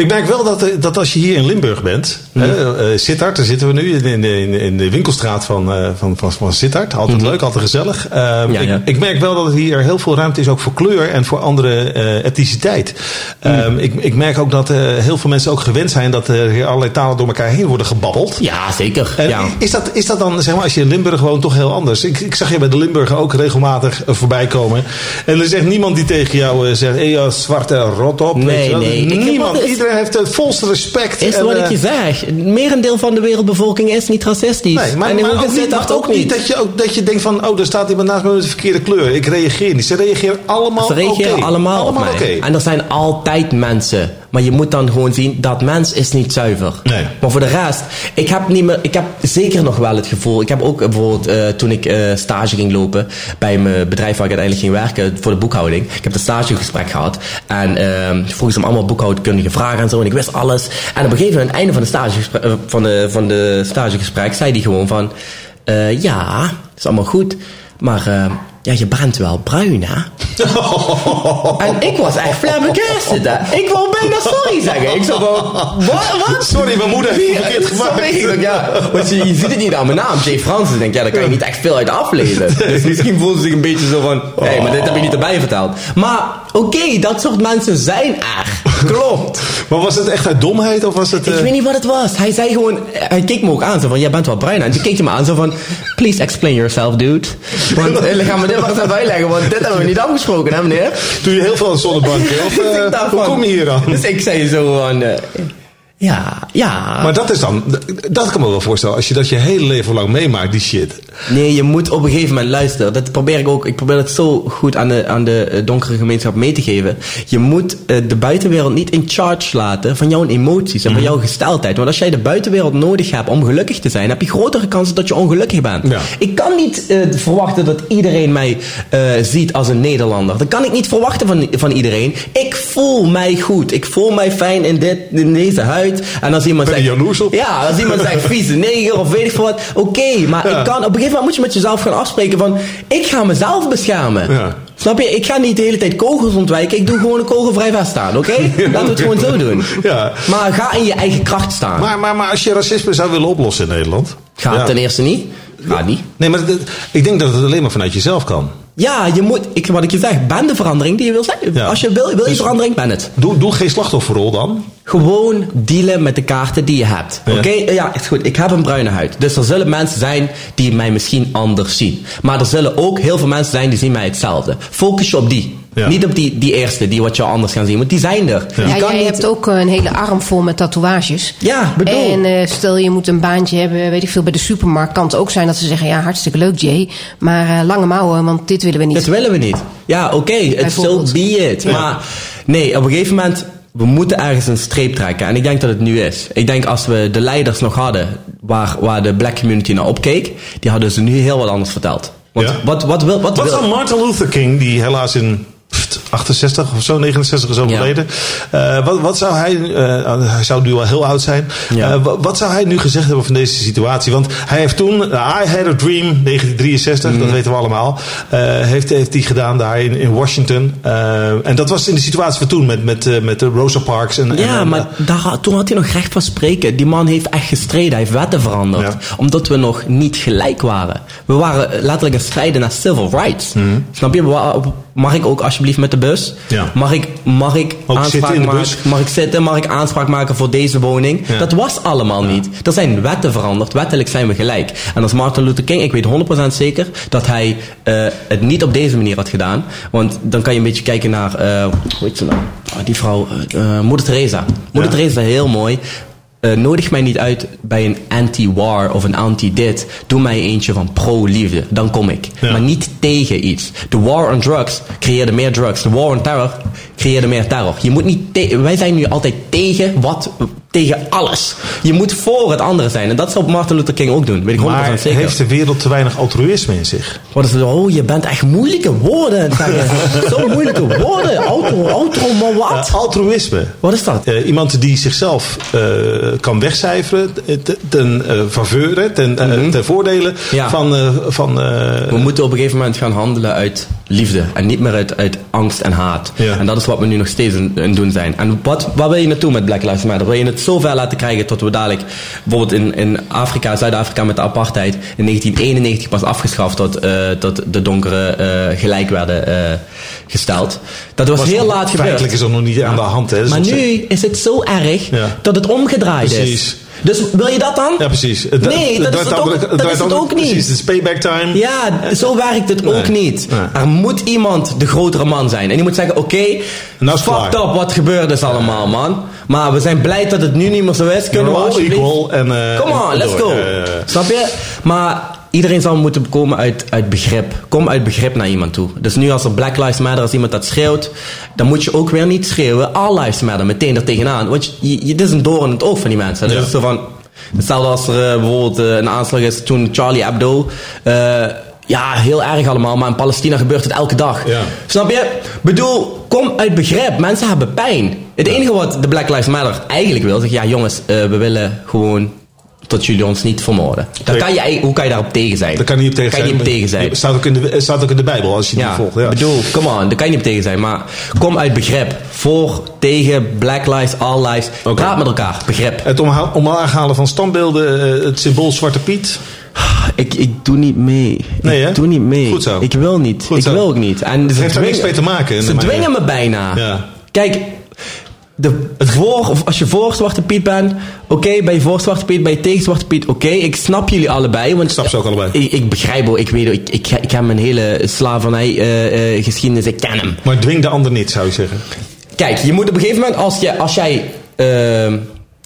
B: Ik merk wel dat, eh, dat als je hier in Limburg bent,
E: Mhm.
B: hè, eh, Sittard, daar zitten we nu in, in, in, de winkelstraat van, eh, van, van, van Sittard. Altijd leuk, altijd gezellig. Eh,
E: Mhm. Ja,
B: ik,
E: ja.
B: ik merk wel dat hier heel veel ruimte is ook voor kleur en voor andere etniciteit.
E: Mhm.
B: Ehm, ik, ik merk ook dat heel veel mensen ook gewend zijn dat er hier allerlei talen door elkaar heen worden gebabbeld.
E: ja zeker.
B: En
E: ja.
B: is, dat, is dat dan, zeg maar, als je in Limburg woont, toch heel anders? Ik, ik zag je bij de Limburger ook regelmatig voorbij komen. En er is echt niemand die tegen jou zegt: hé, hey, zwarte rot op.
E: Nee, nee.
B: Niemand. Iedereen heeft het volste respect.
E: Is
B: En,
E: wat ik
B: eh,
E: je zeg. Het merendeel van de wereldbevolking is niet racistisch.
B: Nee, maar,
E: en in
B: maar
E: Hoogte
B: ook, niet, maar ook niet dat je, ook, dat je denkt van... oh, er staat iemand naast me met de verkeerde kleur. Ik reageer niet. Ze reageren allemaal
E: Ze reageren allemaal,
B: allemaal oké.
E: En er zijn altijd mensen. Maar je moet dan gewoon zien, dat mens is niet zuiver.
B: Nee.
E: Maar voor de rest, ik heb, niet meer, ik heb zeker nog wel het gevoel. Ik heb ook bijvoorbeeld, eh, toen ik eh, stage ging lopen bij mijn bedrijf waar ik uiteindelijk ging werken voor de boekhouding. Ik heb een stagegesprek gehad. En ehm vroegen ze me allemaal boekhoudkundige vragen en zo. En ik wist alles. En op een gegeven moment, aan het einde van de, stagegesprek, eh, van de, van de stagegesprek, zei hij gewoon van... eh, ja, is allemaal goed. Maar eh, ja, je bent wel bruin, hè? [laughs] En ik was echt flabbergasted. hè. Ik wou bijna sorry zeggen. Ik zo van, wat? wat?
B: Sorry, mijn moeder heeft het verkeerd gemaakt.
E: Ja, want je, je ziet het niet aan mijn naam, Jay Francis. Ik denk, ja, daar kan je niet echt veel uit aflezen. Dus misschien voelde ze zich een beetje zo van, hé, hey, maar dit heb je niet erbij verteld. Maar, oké, dat soort mensen zijn er. Klopt.
B: Maar was het echt uit domheid of was het...
E: Ik
B: eh,
E: weet niet wat het was. Hij zei gewoon, hij keek me ook aan, zo van, jij bent wel bruin. En toen keek hij me aan, zo van, please explain yourself, dude. Want, eh, gaan we dit maar eens even uitleggen, want dit hebben we niet afgesproken, hè, meneer?
B: Doe je heel veel aan het zonnebankje? Of, [laughs]
E: Dus
B: eh, hoe kom je hier dan?
E: Dus ik zei zo van, eh, ja, ja.
B: Maar dat is dan... Dat kan me wel voorstellen. Als je dat je hele leven lang meemaakt, die shit.
E: Nee, je moet op een gegeven moment luisteren. Dat probeer ik ook. Ik probeer het zo goed aan de, aan de eh, donkere gemeenschap mee te geven. Je moet eh, de buitenwereld niet in charge laten van jouw emoties en van jouw gesteldheid. Want als jij de buitenwereld nodig hebt om gelukkig te zijn, heb je grotere kansen dat je ongelukkig bent.
B: Ja.
E: Ik kan niet eh, verwachten dat iedereen mij ziet als een Nederlander. Dat kan ik niet verwachten van, van iedereen. Ik voel mij goed. Ik voel mij fijn in, dit, in deze En als iemand
B: Ben je
E: zegt.
B: jaloers op?
E: Ja, als iemand [laughs] zegt vieze neger of weet ik veel wat. Oké, maar
B: Ja.
E: ik kan, op een gegeven moment moet je met jezelf gaan afspreken van... Ik ga mezelf beschermen.
B: Ja.
E: Snap je? Ik ga niet de hele tijd kogels ontwijken. Ik doe gewoon een kogelvrij vest aan, oké? [laughs] Laten we het gewoon zo doen.
B: Ja.
E: Maar ga in je eigen kracht staan.
B: Maar, maar, maar als je racisme zou willen oplossen in Nederland...
E: Gaat
B: ja.
E: ten eerste niet. Gaat niet.
B: Nee, maar ik denk dat het alleen maar vanuit jezelf kan.
E: Ja, je moet, ik, wat ik je zeg, ben de verandering die je wil zijn.
B: Ja.
E: Als je wil, wil je
B: Dus-
E: verandering, ben het.
B: Doe, doe geen slachtofferrol dan.
E: Gewoon dealen met de kaarten die je hebt.
B: Ja.
E: Oké? Ja, is goed. Ik heb een bruine huid. Dus er zullen mensen zijn die mij misschien anders zien. Maar er zullen ook heel veel mensen zijn die zien mij hetzelfde. Focus je op die.
B: Ja.
E: Niet op die, die eerste, die wat jou anders gaan zien. Want die zijn er.
B: Ja.
C: Ja,
E: Je kan
C: jij
E: niet-
C: hebt ook eh, een hele arm vol met tatoeages.
E: Ja, bedoel.
C: En eh, stel je moet een baantje hebben, weet ik veel, bij de supermarkt. Kan het ook zijn dat ze zeggen, ja, hartstikke leuk Jay. Maar eh, lange mouwen, want dit willen we niet.
E: Dat willen we niet. Ja, oké, het so
C: Bijvoorbeeld.
E: be it. Maar nee, op een gegeven moment, we moeten ergens een streep trekken. En ik denk dat het nu is. Ik denk als we de leiders nog hadden, waar, waar de black community naar opkeek, die hadden ze nu heel wat anders verteld. Want
B: Ja.
E: wat, wat wil... Wat,
B: Wat
E: wil,
B: zou Martin Luther King, die helaas in 68 of zo, 69 is overleden. eh, wat, wat zou hij, eh, hij zou nu al heel oud zijn.
E: Ja.
B: Eh, wa- wat zou hij nu gezegd hebben van deze situatie? Want hij heeft toen, eh, I Had a Dream, 1963,
E: Mhm.
B: dat weten we allemaal. heeft, heeft hij gedaan daar in, in Washington. En dat was in de situatie van toen met, met, met de Rosa Parks. En,
E: Ja,
B: en,
E: maar daar, toen had hij nog recht van spreken. Die man heeft echt gestreden. Hij heeft wetten veranderd.
B: Ja.
E: Omdat we nog niet gelijk waren. We waren letterlijk een strijden naar civil rights. Snap je? Mag ik ook alsjeblieft met de bus?
B: Ja.
E: Mag ik, mag ik
B: Ook
E: aanspraak maken?
B: bus?
E: Mag ik zitten? Mag ik aanspraak maken voor deze woning?
B: Ja.
E: Dat was allemaal niet. Er zijn wetten veranderd. Wettelijk zijn we gelijk. En als Martin Luther King, ik weet 100% zeker dat hij eh, het niet op deze manier had gedaan. Want dan kan je een beetje kijken naar, eh, hoe heet ze nou? Ah, die vrouw, eh, Moeder Teresa. Moeder. Teresa, heel mooi. Eh, nodig mij niet uit bij een anti-war of een anti-dit. Doe mij eentje van pro-liefde. Dan kom ik.
B: Ja.
E: Maar niet tegen iets. De war on drugs creëerde meer drugs. De war on terror creëerde meer terror. Je moet niet te- wij zijn nu altijd tegen wat, tegen alles. Je moet voor het andere zijn. En dat zal Martin Luther King ook doen. Weet ik 100%
B: Maar
E: zeker.
B: heeft de wereld te weinig altruïsme in zich?
E: Wat is het? Oh, je bent echt moeilijke woorden. [laughs] Zo moeilijke woorden. Auto, maar wat?
B: Altruïsme.
E: Wat is dat?
B: Eh, iemand die zichzelf eh, kan wegcijferen te- ten eh faveur, ten, eh, ten voordele
E: Mhm. Ja.
B: van... van
E: We moeten op een gegeven moment gaan handelen uit liefde. En niet meer uit, uit angst en haat.
B: Ja.
E: En dat is wat we nu nog steeds aan doen zijn. En wat, waar wil je naartoe met Black Lives Matter? Wil je het zo ver laten krijgen tot we dadelijk... Bijvoorbeeld in, in Afrika, Zuid-Afrika met de apartheid... in 1991 pas afgeschaft tot, tot de donkeren eh, gelijk werden eh, gesteld. Dat was, heel laat gebeurd.
B: Feitelijk is dat nog niet aan de hand. Hè? Is
E: Maar nu is het zo erg
B: Ja.
E: dat het omgedraaid
B: Precies.
E: is. Dus wil je dat dan?
B: Ja, precies.
E: Nee, dat is het ook, dat
B: draait
E: is het
B: andere-
E: ook niet.
B: Precies, het is payback time.
E: Ja, zo werkt het ook niet.
B: Nee.
E: Er moet iemand de grotere man zijn. En die moet zeggen, oké,
B: Nou
E: fucked up wat gebeurd is allemaal, man. Maar we zijn blij dat het nu niet meer zo is. Kunnen we
B: We're all
E: alsjeblieft...
B: equal en, eh,
E: Come on, let's go. Snap je? Maar iedereen zal moeten komen uit, uit begrip. Kom uit begrip naar iemand toe. Dus nu als er Black Lives Matter, als iemand dat schreeuwt... dan moet je ook weer niet schreeuwen All Lives Matter meteen er tegenaan. Want je, je, dit is een door in het oog van die mensen. Dus
B: Ja.
E: is zo van... Hetzelfde als er eh, bijvoorbeeld eh, een aanslag is toen Charlie Hebdo... eh, ja, heel erg allemaal, maar in Palestina gebeurt het elke dag.
B: Ja.
E: Snap je? Bedoel, kom uit begrip. Mensen hebben pijn. Het enige wat de Black Lives Matter eigenlijk wil, zegt ja jongens, we willen gewoon tot jullie ons niet vermoorden. Dan
B: Nee.
E: kan je, hoe kan je daarop tegen zijn?
B: Daar kan je niet op tegen
E: Kan je
B: zijn.
E: niet op tegen zijn.
B: Staat ook in de, staat ook in de Bijbel als je die
E: Ja,
B: volgt. Ja.
E: bedoel, come on, daar kan je niet op tegen zijn. Maar kom uit begrip. Voor, tegen, Black Lives, All Lives.
B: Oké.
E: Praat met elkaar, begrip.
B: Het omha- omlaag halen van standbeelden, eh, het symbool Zwarte Piet.
E: Ik, ik doe niet mee.
B: Nee,
E: ik doe niet mee.
B: Goed zo.
E: Ik wil niet.
B: Goed
E: ik
B: zo.
E: wil ook niet. En
B: Het heeft er niks mee te maken.
E: Ze dwingen me bijna.
B: Ja.
E: Kijk, de, het voor, of als je voor Zwarte Piet bent, oké, je voor Zwarte Piet, je tegen Zwarte Piet, oké, ik snap jullie allebei. Want
B: Ik snap ze ook allebei.
E: Ik, ik begrijp ook, ik weet ook, ik, ik, ik heb mijn hele slavernij eh, eh, geschiedenis, ik ken hem.
B: Maar dwing de ander niet, zou je zeggen.
E: Kijk, je moet op een gegeven moment, als, je, als jij eh,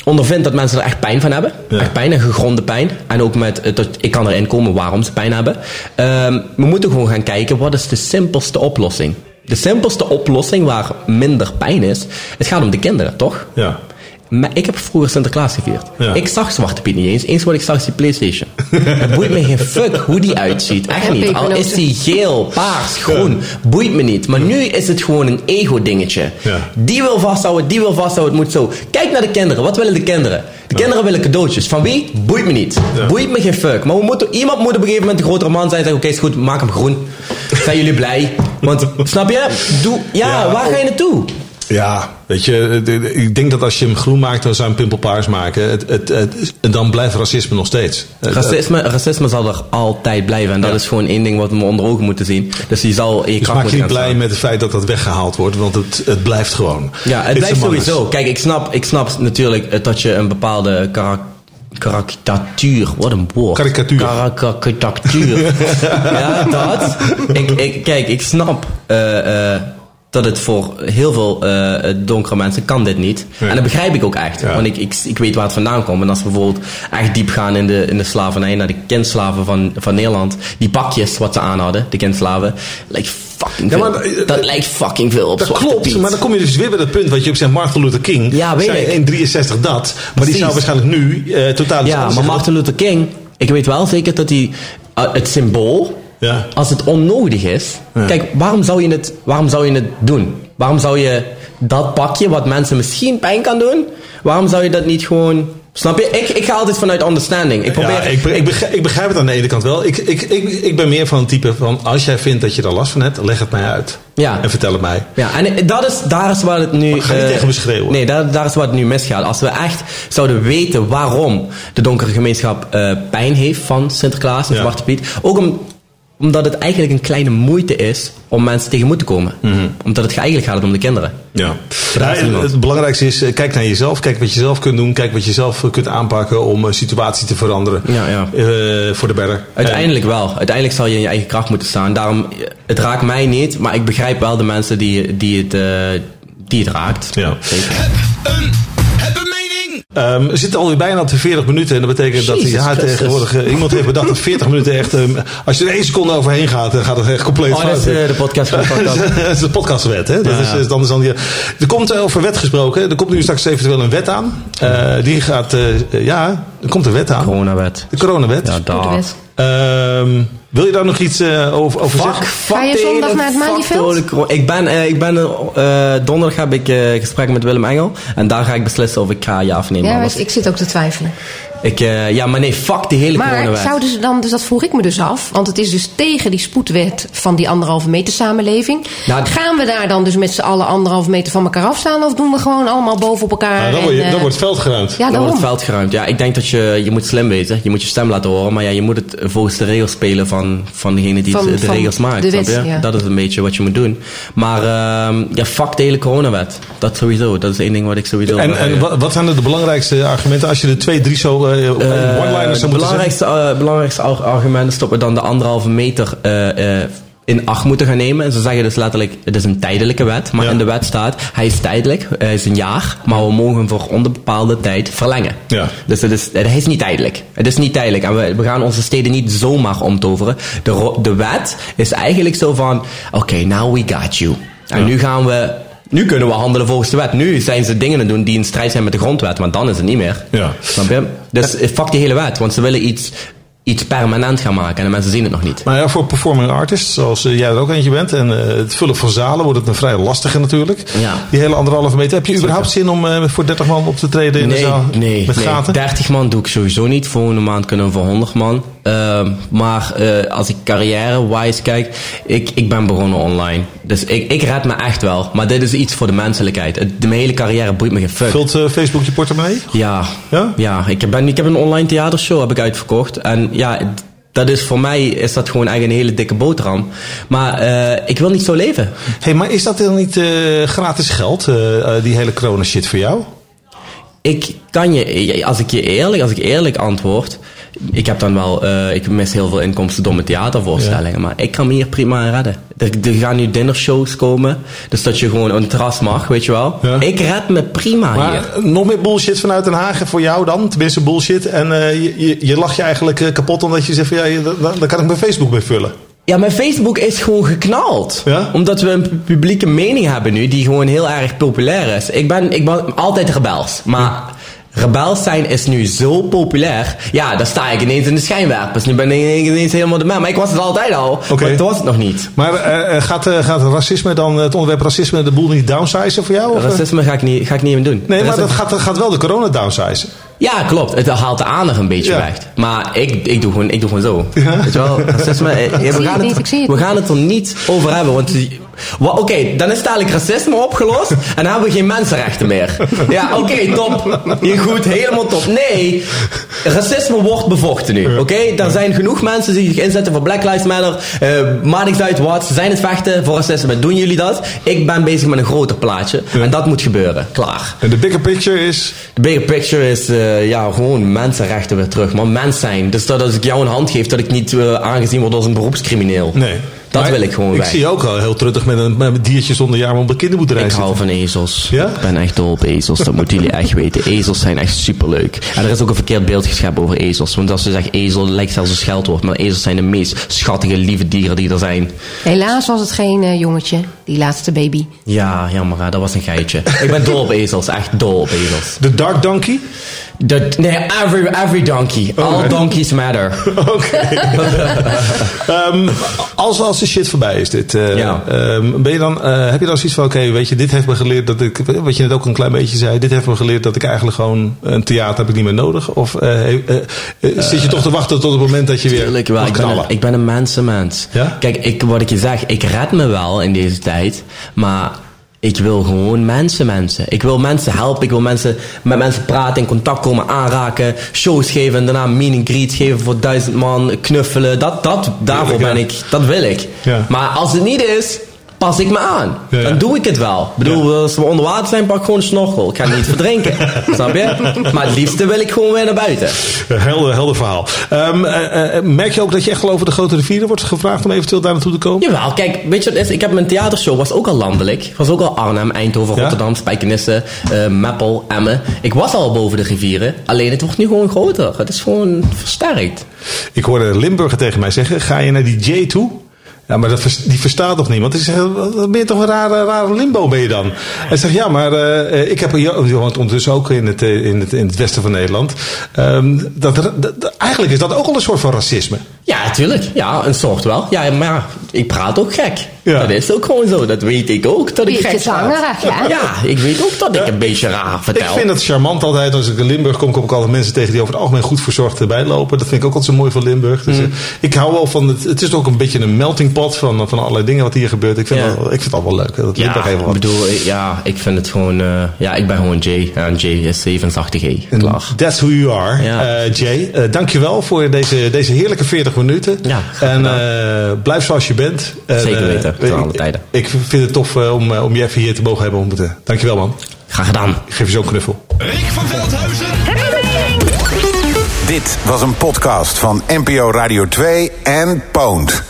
E: ondervindt dat mensen er echt pijn van hebben,
B: Ja.
E: echt pijn, een gegronde pijn, en ook met, dat, ik kan erin komen waarom ze pijn hebben, ehm, we moeten gewoon gaan kijken, wat is de simpelste oplossing? De simpelste oplossing waar minder pijn is, het gaat om de kinderen, toch?
B: Ja.
E: Maar ik heb vroeger Sinterklaas gevierd.
B: Ja.
E: Ik zag Zwarte Piet niet eens. Eens wat ik zag is die Playstation. Het boeit me geen fuck hoe die uitziet. Echt niet. Al is die geel, paars, groen. Boeit me niet. Maar nu is het gewoon een ego-dingetje.
B: Ja.
E: Die wil vasthouden, die wil vasthouden. Het moet zo. Kijk naar de kinderen. Wat willen de kinderen? De kinderen willen cadeautjes. Van wie? Boeit me niet.
B: Ja.
E: Boeit me geen fuck. Maar we moeten, iemand moet op een gegeven moment de grotere man zijn. en Zeggen, oké, is goed. Maak hem groen. Zijn jullie blij? Want, snap je? Doe, ja,
B: Ja,
E: waar ga je naartoe?
B: Ja, weet je, ik denk dat als je hem groen maakt, dan zou je hem pimpelpaars maken. Het, het, het, dan blijft racisme nog steeds.
E: Racisme, racisme zal er altijd blijven. En dat
B: Ja.
E: is gewoon één ding wat we onder ogen moeten zien. Dus je zal je
B: Dus maak je niet blij
E: staan.
B: met het feit dat dat weggehaald wordt, want het, het blijft gewoon.
E: Ja, het
B: It's
E: blijft sowieso. Kijk, ik snap, ik snap natuurlijk dat je een bepaalde karak karikatuur, wat een woord.
B: Karikatuur.
E: Karikatuur. [laughs] ja, dat. Ik, ik, kijk, ik snap eh, dat het voor heel veel eh, donkere mensen kan dit niet.
B: Ja.
E: En dat begrijp ik ook echt.
B: Ja.
E: Want ik, ik, ik weet waar het vandaan komt. En als we bijvoorbeeld echt diep gaan in de, in de slavernij, naar de kindslaven van, van Nederland. Die pakjes wat ze aan hadden, de kindslaven, lijkt fucking
B: Ja,
E: veel.
B: eh,
E: dat lijkt fucking veel op
B: Dat klopt,
E: Piet.
B: maar dan kom je dus weer bij dat punt wat je ook zegt, Martin Luther King.
E: Ja, weet
B: zei
E: ik.
B: in 63 dat, maar die zou waarschijnlijk nu eh, totaal
E: Ja, maar. Martin Luther King, ik weet wel zeker dat hij het symbool,
B: Ja.
E: als het onnodig is.
B: Ja.
E: Kijk, waarom zou, je het, waarom zou je het doen? Waarom zou je dat pakje, wat mensen misschien pijn kan doen, waarom zou je dat niet gewoon. Snap je? Ik, ik ga altijd vanuit understanding. Ik probeer.
B: Ja, ik, ik, begrijp, ik begrijp het aan de ene kant wel. Ik, ik, ik, ik ben meer van het type van, als jij vindt dat je er last van hebt, leg het mij uit.
E: Ja.
B: En vertel het mij.
E: Ja, en dat is, daar is waar het nu...
B: Maar ga niet
E: eh,
B: tegen me schreeuwen.
E: Nee, daar, daar is waar het nu misgaat. Als we echt zouden weten waarom de donkere gemeenschap eh, pijn heeft van Sinterklaas en
B: Ja.
E: Zwarte Piet. Ook om, omdat het eigenlijk een kleine moeite is om mensen tegemoet te komen. Omdat het eigenlijk gaat om de kinderen.
B: Ja. Het belangrijkste is, eh, kijk naar jezelf. Kijk wat je zelf kunt doen. Kijk wat je zelf kunt aanpakken om een situatie te veranderen.
E: Ja, ja.
B: Eh, voor de better.
E: Uiteindelijk wel. Uiteindelijk zal je in je eigen kracht moeten staan. Daarom, eh, het raakt mij niet, maar ik begrijp wel de mensen die, die, het, eh, die het raakt.
B: Ja.
E: Zeker.
G: Heb een, heb een
B: Ehm, we zitten alweer bijna op de 40 minuten. En dat betekent dat ja,
E: Christus.
B: tegenwoordig eh, iemand heeft bedacht dat 40 minuten echt. ehm, als je er één seconde overheen gaat, dan gaat het echt compleet
E: Oh, dat is eh, de podcast [laughs]
B: dat, is, de podcastwet, hè? Dat
E: Ja,
B: is,
E: ja.
B: is dan, is dan die, er komt eh, over wet gesproken. Er komt nu straks eventueel een wet aan. Eh, die gaat, eh, ja, er komt een wet aan.
E: Coronawet.
B: De coronawet.
E: Ja, daar.
B: Wil je daar nog iets eh, over, over
E: Fuck,
B: zeggen?
E: fuck
C: Ga je zondag naar het Malieveld?
E: Ik ben, eh, ik ben eh, donderdag heb ik eh gesprek met Willem Engel. En daar ga ik beslissen of ik ga ja of nee.
C: Ja,
E: maar
C: ik zit ook te twijfelen.
E: Ik, eh, ja, maar nee, fuck die hele
C: Maar
E: coronawet.
C: zouden ze dan, dus dat vroeg ik me dus af, want het is dus tegen die spoedwet van die anderhalve meter samenleving.
E: Nou,
C: Gaan we daar dan dus met z'n allen anderhalve meter van elkaar afstaan of doen we gewoon allemaal boven op elkaar?
B: Nou, dan,
C: en,
B: word je, dan
C: eh,
B: wordt het veld geruimd.
C: ja,
E: Dan
C: daarom.
E: wordt het veld geruimd. Ja, ik denk dat je, je moet slim wezen. Je moet je stem laten horen. Maar ja, je moet het volgens de regels spelen van, van degene die
C: Van-
E: de
C: van
E: regels maakt.
C: de wet, ja.
E: Dat is een beetje wat je moet doen. Maar ehm, ja, fuck de hele coronawet. Dat sowieso. Dat is één ding wat ik sowieso...
B: En, en wat, zijn de belangrijkste argumenten als je de twee, drie zo one-liners zeggen?
E: belangrijkste, eh, belangrijkste ar- argument is dat we dan de anderhalve meter in acht moeten gaan nemen. En ze zeggen dus letterlijk, het is een tijdelijke wet. Maar
B: Ja.
E: in de wet staat, hij is tijdelijk, hij is een jaar. Maar we mogen hem voor onbepaalde tijd verlengen.
B: Ja.
E: Dus het is, het is niet tijdelijk. Het is niet tijdelijk. En we, we gaan onze steden niet zomaar omtoveren. De, de wet is eigenlijk zo van, oké, now we got you. En
B: Ja.
E: nu gaan we... Nu kunnen we handelen volgens de wet. Nu zijn ze dingen doen die in strijd zijn met de grondwet. Want dan is het niet meer.
B: Ja.
E: Snap je? Dus fuck die hele wet. Want ze willen iets, iets permanent gaan maken. En de mensen zien het nog niet.
B: Nou ja, voor performing artists, zoals eh, jij er ook eentje bent, en eh, het vullen van zalen wordt het een vrij lastige natuurlijk.
E: Ja.
B: Die hele anderhalve meter. Heb je überhaupt zin om eh, voor 30 man op te treden in de
E: Nee,
B: zaal?
E: nee,
B: Met
E: nee.
B: gaten?
E: 30 man doe ik sowieso niet. Volgende maand kunnen we voor 100 man. Ehm, maar eh, als ik carrière-wise kijk, ik, ik ben begonnen online. Dus ik, ik red me echt wel. Maar dit is iets voor de menselijkheid. Het- De, mijn hele carrière boeit me geen fuck.
B: Vult eh, Facebook je portemonnee?
E: Ja,
B: Ja?
E: ja ik, ben, ik heb een online theatershow heb ik uitverkocht. En ja, dat is voor mij is dat gewoon eigenlijk een hele dikke boterham. Maar eh, ik wil niet zo leven.
B: hey, maar is dat dan niet gratis geld, die hele corona shit voor jou?
E: Ik kan je, als ik je eerlijk, als ik eerlijk antwoord, ik heb dan wel, eh, ik mis heel veel inkomsten door mijn theatervoorstellingen, maar ik kan me hier prima redden. Er, er gaan nu dinnershows komen, dus dat je gewoon een terras mag, weet je wel.
B: Ja.
E: Ik red me prima hier.
B: Maar eh, nog meer bullshit vanuit Den Haag voor jou dan? Tenminste bullshit. En eh, je, je, je lacht je eigenlijk eh, kapot omdat je zegt van ja, dan kan ik mijn Facebook mee vullen.
E: Ja, mijn Facebook is gewoon geknald.
B: Ja?
E: Omdat we een pu- publieke mening hebben nu die gewoon heel erg populair is. Ik ben, ik ben altijd rebels. Maar rebels zijn is nu zo populair. Ja, dan sta ik ineens in de schijnwerpers. Nu ben ik ineens helemaal de man. Maar ik was het altijd al.
B: Oké.
E: Maar toen was het nog niet.
B: Maar eh, eh, gaat, eh, gaat racisme dan, het onderwerp racisme, de boel niet downsizen voor jou? Of?
E: Racisme ga ik niet, ga ik niet meer doen.
B: Nee, maar dat
E: een-
B: gaat, dat gaat wel de corona downsizen.
E: Ja, klopt. Het haalt de aandacht een beetje
B: Ja.
E: weg. Maar ik, ik, doe gewoon, ik doe gewoon zo.
B: Ja.
E: Weet je wel? Racisme, [laughs] we, gaan het, we gaan het er niet over hebben. Want Oké, dan is dadelijk racisme opgelost. [laughs] en dan hebben we geen mensenrechten meer. Ja, oké, top. Hier goed, helemaal top. Nee, racisme wordt bevochten nu. Oké, er zijn genoeg mensen die zich inzetten voor Black Lives Matter. eh niks uit wat. Ze zijn het vechten voor racisme. Doen jullie dat? Ik ben bezig met een groter plaatje. En dat moet gebeuren. Klaar.
B: En de bigger picture is...
E: De bigger picture is eh, ja, gewoon mensenrechten weer terug. Maar mens zijn. Dus dat als ik jou een hand geef, dat ik niet eh, aangezien word als een beroepscrimineel.
B: Nee.
E: Dat
B: Maar
E: wil ik gewoon
B: Ik
E: weg.
B: zie je ook al heel truttig met een, met een diertje zonder jaar op de kinderboerderij
E: Ik
B: zitten.
E: hou van ezels.
B: Ja?
E: Ik ben echt dol op ezels. Dat moeten jullie echt weten. Ezels zijn echt superleuk. En er is ook een verkeerd beeld geschept over ezels. Want als je zegt ezel, lijkt zelfs een scheldwoord. Maar ezels zijn de meest schattige, lieve dieren die er zijn.
C: Helaas was het geen eh, jongetje, die laatste baby.
E: Ja, jammer. hè, Dat was een geitje. [laughs] Ik ben dol op ezels. Echt dol op ezels.
B: De Dark Donkey?
E: Dat, nee, every, every donkey. All donkeys matter. [laughs]
B: Oké. Ehm, als, als de shit voorbij is dit, eh,
E: Ja.
B: ehm, ben je dan, eh, heb je dan zoiets van, oké, weet je, dit heeft me geleerd dat ik, wat je net ook een klein beetje zei, dit heeft me geleerd dat ik eigenlijk gewoon een theater heb ik niet meer nodig? Of eh, zit je toch te wachten tot het moment dat je weer
E: Tuurlijk wel.
B: mag
E: Ik ben, een, ik ben een mensenmens.
B: Ja?
E: Kijk, ik, wat ik je zeg, ik red me wel in deze tijd. Maar ik wil gewoon mensen, mensen. Ik wil mensen helpen. Ik wil mensen, met mensen praten, in contact komen, aanraken. Shows geven en daarna meet and greet geven voor duizend man. Knuffelen. Dat, dat, daarvoor ben ik. Dat wil ik.
B: Ja.
E: Maar als het niet is... pas ik me aan.
B: Ja.
E: Dan doe ik het wel. Ik bedoel, als we onder water zijn, pak ik gewoon een snorkel. Ik ga niet verdrinken. [laughs] snap je? Maar het liefste wil ik gewoon weer naar buiten.
B: Helder, helder verhaal. Ehm, eh, eh, merk je ook dat je echt wel over de grote rivieren wordt gevraagd om eventueel daar naartoe te komen?
E: Jawel, kijk, weet je wat is? Ik heb mijn theatershow, was ook al landelijk. Was ook al Arnhem, Eindhoven? Rotterdam, Spijkenisse, eh, Meppel, Emmen. Ik was al boven de rivieren. Alleen het wordt nu gewoon groter. Het is gewoon versterkt.
B: Ik hoorde Limburger tegen mij zeggen: ga je naar die J toe? Ja, maar dat, die verstaat toch niet? Want ik zeg, wat ben je toch een rare, rare limbo ben je dan? Hij zegt, ja, maar eh, eh, ik heb, je woont ondertussen ook in het, eh, in het, in het westen van Nederland. Ehm, dat, eigenlijk is dat ook al een soort van racisme.
E: Ja, natuurlijk. Ja, een soort wel. Ja, maar ik praat ook gek.
B: Ja.
E: Dat is ook gewoon zo. Dat weet ik ook, dat ik
C: Beetje
E: gek
C: zangerig, ja.
E: Ja, ik weet ook dat ik een beetje raar vertel.
B: Ik vind het charmant altijd. Als ik in Limburg kom, kom ik altijd mensen tegen die over het algemeen goed verzorgd eh, bijlopen. Dat vind ik ook altijd zo mooi van Limburg. Dus, eh, ik hou wel van het. Het is ook een beetje een melting pot van, van allerlei dingen wat hier gebeurt. Ik vind,
E: Ja.
B: ik vind het al wel leuk. Dat
E: Ja,
B: Limburg even wat.
E: bedoel, ik- ja, ik vind het gewoon... eh, ja, ik ben gewoon Jay. En Jay is 87
B: En
E: Klaar.
B: That's who you are.
E: Ja.
B: Eh, Jay, eh, dankjewel voor deze, deze heerlijke 40 minuten. En eh, blijf zoals je bent. En,
E: Zeker
B: eh,
E: weten, ten alle
B: ik-
E: tijden.
B: Ik vind het tof eh, om, eh, om je even hier te mogen hebben ontmoeten. Dankjewel man.
E: Graag gedaan.
B: Ik geef je zo'n knuffel.
G: Rick van Veldhuizen.
A: Dit was een podcast van NPO Radio 2 en Pound.